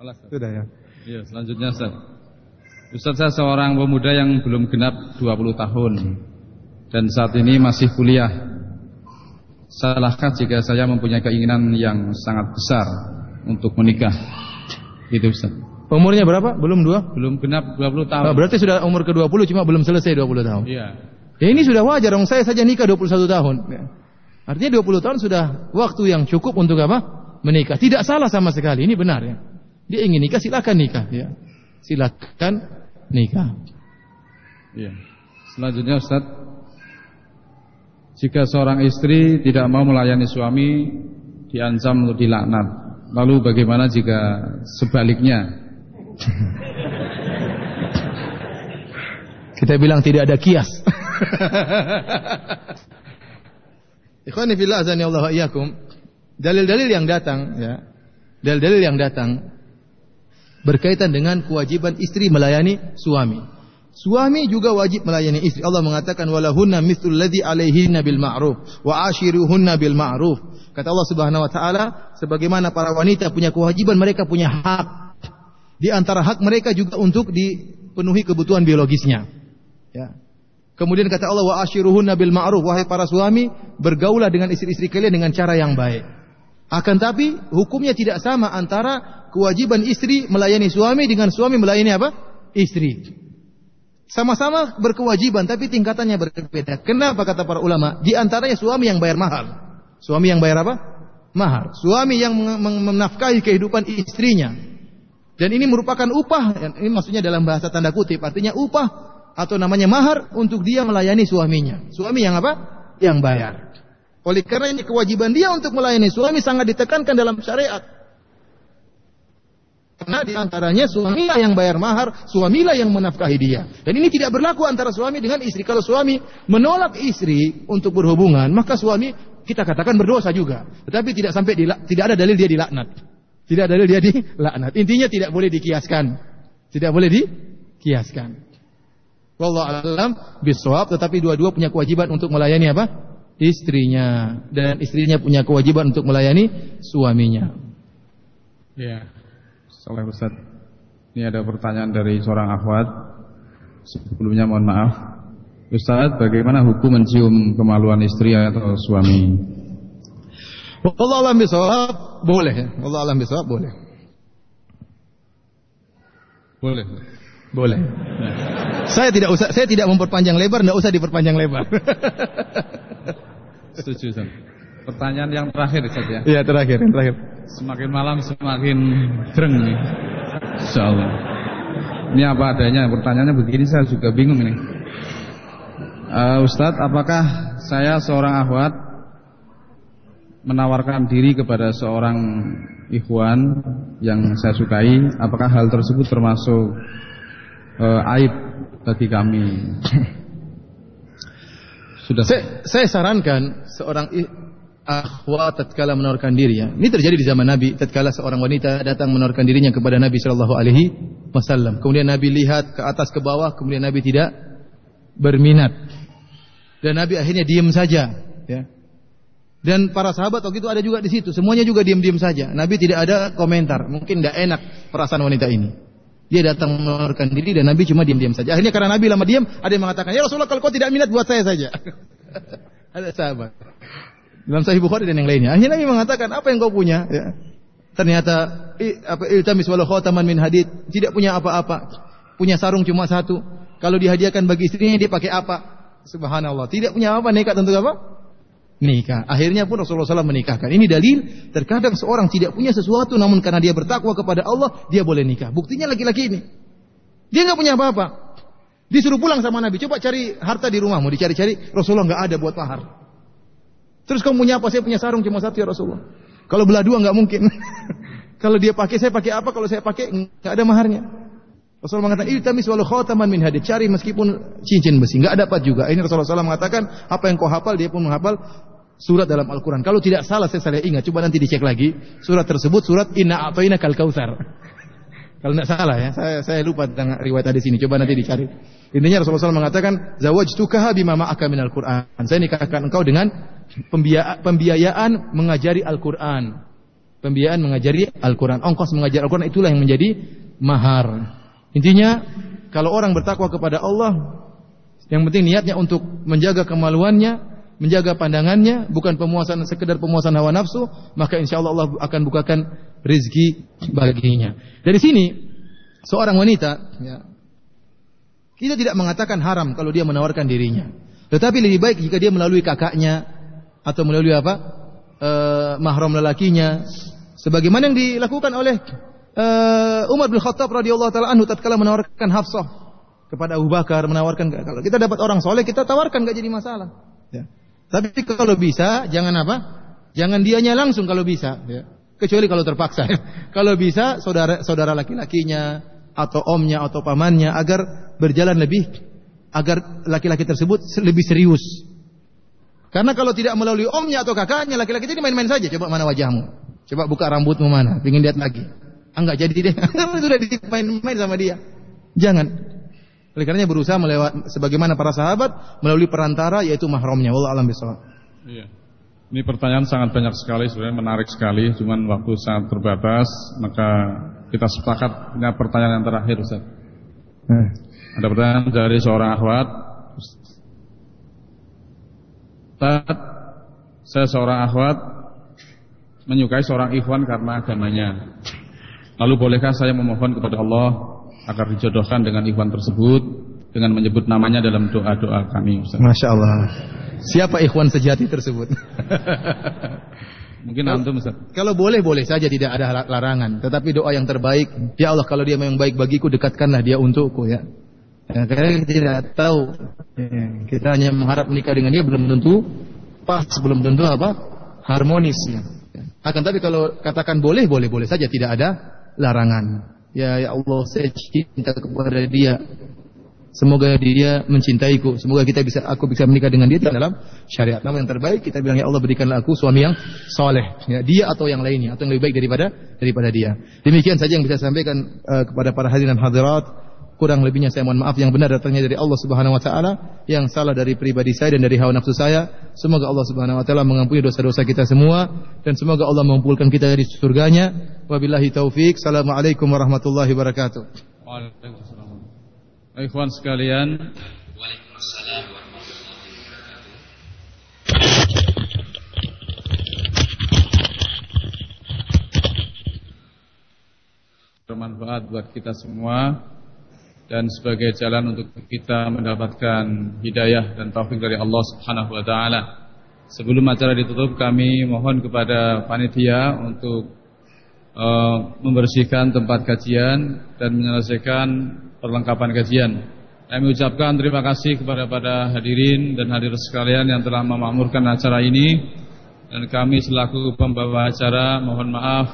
(laughs) Sudah ya. Iya, selanjutnya Ustaz. Ustaz saya seorang pemuda yang belum genap 20 tahun dan saat ini masih kuliah. Salahkah jika saya mempunyai keinginan yang sangat besar untuk menikah? Itu Ustaz. Umurnya berapa? Belum dua? Belum genap 20 tahun. Oh, berarti sudah umur ke-20 cuma belum selesai 20 tahun. Iya. Ya ini sudah wajar dong saya saja nikah 21 tahun. Artinya 20 tahun sudah waktu yang cukup untuk apa? Menikah. Tidak salah sama sekali. Ini benar ya. Dia ingin nikah silakan nikah ya. Silakan nikah. Ya. Selanjutnya Ustaz, jika seorang istri tidak mau melayani suami diancam untuk dilaknat. Lalu bagaimana jika sebaliknya? (laughs) Kita bilang tidak ada kias. (laughs) Ikhwani fillah azani Allah iyyakum. Dalil-dalil yang datang ya. Dalil-dalil yang datang berkaitan dengan kewajiban istri melayani suami. Suami juga wajib melayani istri. Allah mengatakan walahunna mithlul ladzi alaihinna bil ma'ruf wa ashiruhunna bil ma'ruf. Kata Allah Subhanahu wa taala, sebagaimana para wanita punya kewajiban, mereka punya hak. Di antara hak mereka juga untuk dipenuhi kebutuhan biologisnya. Ya. Kemudian kata Allah wa ashiruhunna bil ma'ruf, wahai para suami, bergaulah dengan istri-istri kalian dengan cara yang baik. Akan tapi hukumnya tidak sama antara kewajiban istri melayani suami dengan suami melayani apa? Istri. Sama-sama berkewajiban tapi tingkatannya berbeda. Kenapa kata para ulama? Di antaranya suami yang bayar mahar. Suami yang bayar apa? Mahar. Suami yang menafkahi kehidupan istrinya. Dan ini merupakan upah, ini maksudnya dalam bahasa tanda kutip, artinya upah atau namanya mahar untuk dia melayani suaminya. Suami yang apa? Yang bayar. Oleh karena ini kewajiban dia untuk melayani suami sangat ditekankan dalam syariat. Karena di antaranya suamilah yang bayar mahar, suamilah yang menafkahi dia. Dan ini tidak berlaku antara suami dengan istri. Kalau suami menolak istri untuk berhubungan, maka suami kita katakan berdosa juga. Tetapi tidak sampai tidak ada dalil dia dilaknat. Tidak ada dalil dia dilaknat. Intinya tidak boleh dikiaskan. Tidak boleh dikiaskan. Wallahu alam bisawab tetapi dua-dua punya kewajiban untuk melayani apa? Istrinya dan istrinya punya kewajiban untuk melayani suaminya. Ya. Soleh Ustaz. Ini ada pertanyaan dari seorang akhwat. Sebelumnya mohon maaf. Ustaz, bagaimana hukum mencium kemaluan istri atau suami? Allah alam bisawab boleh. Allah alam bisawab boleh. Boleh. Boleh. Saya tidak usah saya tidak memperpanjang lebar, tidak usah diperpanjang lebar. Setuju, Ustaz. Pertanyaan yang terakhir Ustaz ya. Iya, terakhir, yang terakhir. Semakin malam semakin dreng nih. Insyaallah. Ini apa adanya? Pertanyaannya begini saya juga bingung ini. Uh, Ustadz, apakah saya seorang ahwat menawarkan diri kepada seorang ikhwan yang saya sukai, apakah hal tersebut termasuk uh, aib bagi kami? (laughs) Sudah. Saya, saya sarankan seorang akhwat tatkala menawarkan diri ya. Ini terjadi di zaman Nabi tatkala seorang wanita datang menawarkan dirinya kepada Nabi sallallahu alaihi wasallam. Kemudian Nabi lihat ke atas ke bawah, kemudian Nabi tidak berminat. Dan Nabi akhirnya diam saja, ya. Dan para sahabat waktu itu ada juga di situ, semuanya juga diam-diam saja. Nabi tidak ada komentar, mungkin tidak enak perasaan wanita ini. Dia datang menawarkan diri dan Nabi cuma diam-diam saja. Akhirnya karena Nabi lama diam, ada yang mengatakan, "Ya Rasulullah, kalau kau tidak minat buat saya saja." (laughs) ada sahabat. Dalam Sahih Bukhari dan yang lainnya. Akhirnya Nabi mengatakan, apa yang kau punya? Ya. Ternyata apa iltamis walau khataman min hadid, tidak punya apa-apa. Punya sarung cuma satu. Kalau dihadiahkan bagi istrinya dia pakai apa? Subhanallah. Tidak punya apa nekat untuk apa? Nikah. Akhirnya pun Rasulullah SAW menikahkan. Ini dalil terkadang seorang tidak punya sesuatu namun karena dia bertakwa kepada Allah dia boleh nikah. Buktinya laki-laki ini. Dia nggak punya apa-apa. Disuruh pulang sama Nabi. Coba cari harta di rumahmu. Dicari-cari. Rasulullah nggak ada buat mahar. Terus kamu punya apa? Saya punya sarung cuma satu ya Rasulullah. Kalau belah dua nggak mungkin. (laughs) kalau dia pakai saya pakai apa? Kalau saya pakai nggak ada maharnya. Rasulullah mengatakan, "Iltamis walau khataman min hadid." Cari meskipun cincin besi, nggak dapat juga. Ini Rasulullah SAW mengatakan, apa yang kau hafal dia pun menghafal surat dalam Al-Quran. Kalau tidak salah saya saya ingat, coba nanti dicek lagi. Surat tersebut surat Inna A'tayna Kal Kautsar. Kalau tidak salah ya, saya saya lupa tentang riwayat di sini. Coba nanti dicari. Intinya Rasulullah SAW mengatakan, "Zawajtukaha bima ma'aka minal Qur'an." Saya nikahkan engkau dengan pembiayaan mengajari Al-Qur'an. Pembiayaan mengajari Al-Qur'an. Ongkos mengajar Al-Qur'an itulah yang menjadi mahar. Intinya, kalau orang bertakwa kepada Allah, yang penting niatnya untuk menjaga kemaluannya, menjaga pandangannya, bukan pemuasan sekedar pemuasan hawa nafsu, maka insya Allah Allah akan bukakan rezeki baginya. Dari sini seorang wanita ya, kita tidak mengatakan haram kalau dia menawarkan dirinya. Tetapi lebih baik jika dia melalui kakaknya atau melalui apa? E, mahram lelakinya sebagaimana yang dilakukan oleh e, Umar bin Khattab radhiyallahu taala anhu tatkala menawarkan Hafsah kepada Abu Bakar menawarkan kalau kita dapat orang soleh kita tawarkan gak jadi masalah. Ya. Tapi kalau bisa jangan apa? Jangan dianya langsung kalau bisa. Ya kecuali kalau terpaksa. (laughs) kalau bisa saudara saudara laki-lakinya atau omnya atau pamannya agar berjalan lebih agar laki-laki tersebut lebih serius. Karena kalau tidak melalui omnya atau kakaknya laki-laki ini main-main saja. Coba mana wajahmu? Coba buka rambutmu mana? Ingin lihat lagi. Ah enggak jadi deh. (laughs) Sudah main-main sama dia. Jangan. Oleh karenanya berusaha melewat sebagaimana para sahabat melalui perantara yaitu mahramnya. Wallahu alam bisawab. Iya. Ini pertanyaan sangat banyak sekali, sebenarnya menarik sekali, cuman waktu sangat terbatas, maka kita sepakat ini pertanyaan yang terakhir Ustaz. Hmm. Ada pertanyaan dari seorang akhwat. Ustaz, saya seorang akhwat menyukai seorang ikhwan karena agamanya. Lalu bolehkah saya memohon kepada Allah agar dijodohkan dengan ikhwan tersebut dengan menyebut namanya dalam doa-doa kami Ustaz. Masya Allah. Siapa ikhwan sejati tersebut? (laughs) Mungkin antum Ustaz. Kalau boleh boleh saja tidak ada larangan, tetapi doa yang terbaik, ya Allah kalau dia memang baik bagiku dekatkanlah dia untukku ya. ya karena kita tidak tahu. Ya, kita hanya mengharap menikah dengan dia belum tentu pas, belum tentu apa? harmonis ya. Akan tapi kalau katakan boleh boleh boleh saja tidak ada larangan. Ya ya Allah saya cinta kepada dia Semoga dia mencintaiku. Semoga kita bisa aku bisa menikah dengan dia dalam syariat. Namun yang terbaik kita bilang ya Allah berikanlah aku suami yang soleh. Ya, dia atau yang lainnya atau yang lebih baik daripada daripada dia. Demikian saja yang bisa saya sampaikan uh, kepada para hadirin dan hadirat. Kurang lebihnya saya mohon maaf yang benar datangnya dari Allah Subhanahu wa taala, yang salah dari pribadi saya dan dari hawa nafsu saya. Semoga Allah Subhanahu wa taala mengampuni dosa-dosa kita semua dan semoga Allah mengumpulkan kita di surganya. Wabillahi taufik. Assalamualaikum warahmatullahi wabarakatuh. Waalaikumsalam. Ikhwan sekalian. Waalaikumsalam bermanfaat buat kita semua. Dan sebagai jalan untuk kita mendapatkan hidayah dan taufik dari Allah Subhanahu wa taala. Sebelum acara ditutup kami mohon kepada panitia untuk uh, membersihkan tempat kajian dan menyelesaikan perlengkapan kajian. Kami ucapkan terima kasih kepada pada hadirin dan hadirin sekalian yang telah memakmurkan acara ini dan kami selaku pembawa acara mohon maaf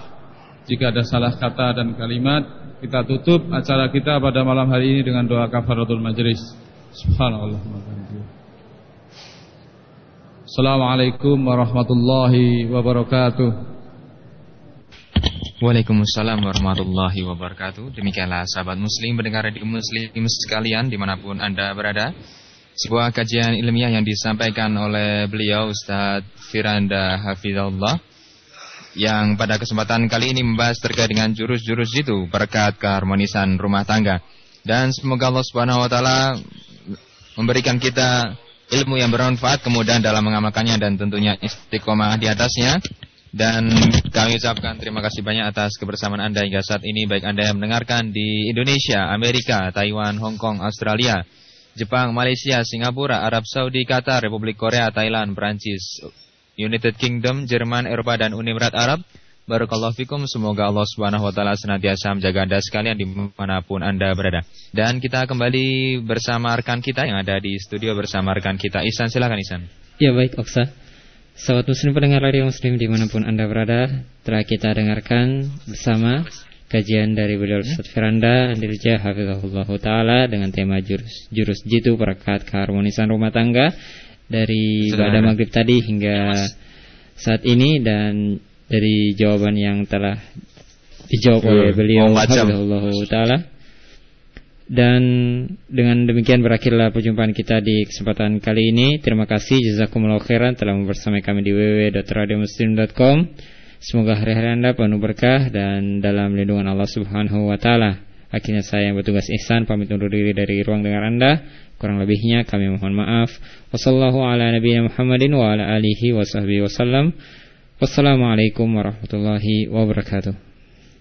jika ada salah kata dan kalimat. Kita tutup acara kita pada malam hari ini dengan doa kafaratul majlis. Subhanallah. Assalamualaikum warahmatullahi wabarakatuh. Waalaikumsalam warahmatullahi wabarakatuh. Demikianlah sahabat muslim mendengar di muslim sekalian di mana pun anda berada. Sebuah kajian ilmiah yang disampaikan oleh beliau Ustadz Firanda Hafizullah Yang pada kesempatan kali ini membahas terkait dengan jurus-jurus itu Berkat keharmonisan rumah tangga. Dan semoga Allah subhanahu wa ta'ala memberikan kita ilmu yang bermanfaat Kemudian dalam mengamalkannya dan tentunya istiqomah di atasnya dan kami ucapkan terima kasih banyak atas kebersamaan Anda hingga saat ini. Baik Anda yang mendengarkan di Indonesia, Amerika, Taiwan, Hong Kong, Australia Jepang, Malaysia, Singapura, Arab Saudi, Qatar, Republik Korea, Thailand, Perancis United Kingdom, Jerman, Eropa, dan Uni Emirat Arab. Barakallahu fikum. Semoga Allah subhanahu wa ta'ala senantiasa menjaga anda sekalian di mana pun anda berada. Dan kita kembali bersama rekan kita yang ada di studio bersama rekan kita. Isan silakan Isan Ya baik Oksa Sahabat muslim pendengar radio muslim di mana pun anda berada Telah kita dengarkan bersama Kajian dari beliau Ustaz Firanda Andirja Hafizahullah Ta'ala Dengan tema jurus, jurus jitu Perekat keharmonisan rumah tangga Dari pada maghrib tadi hingga saat ini Dan dari jawaban yang telah dijawab oleh beliau Hafizahullah Ta'ala dan dengan demikian berakhirlah perjumpaan kita di kesempatan kali ini. Terima kasih jazakumullah khairan telah membersamai kami di www.radiomuslim.com. Semoga hari-hari Anda penuh berkah dan dalam lindungan Allah Subhanahu wa taala. Akhirnya saya yang bertugas ihsan pamit undur diri dari ruang dengar Anda. Kurang lebihnya kami mohon maaf. Wassalamualaikum warahmatullahi wabarakatuh.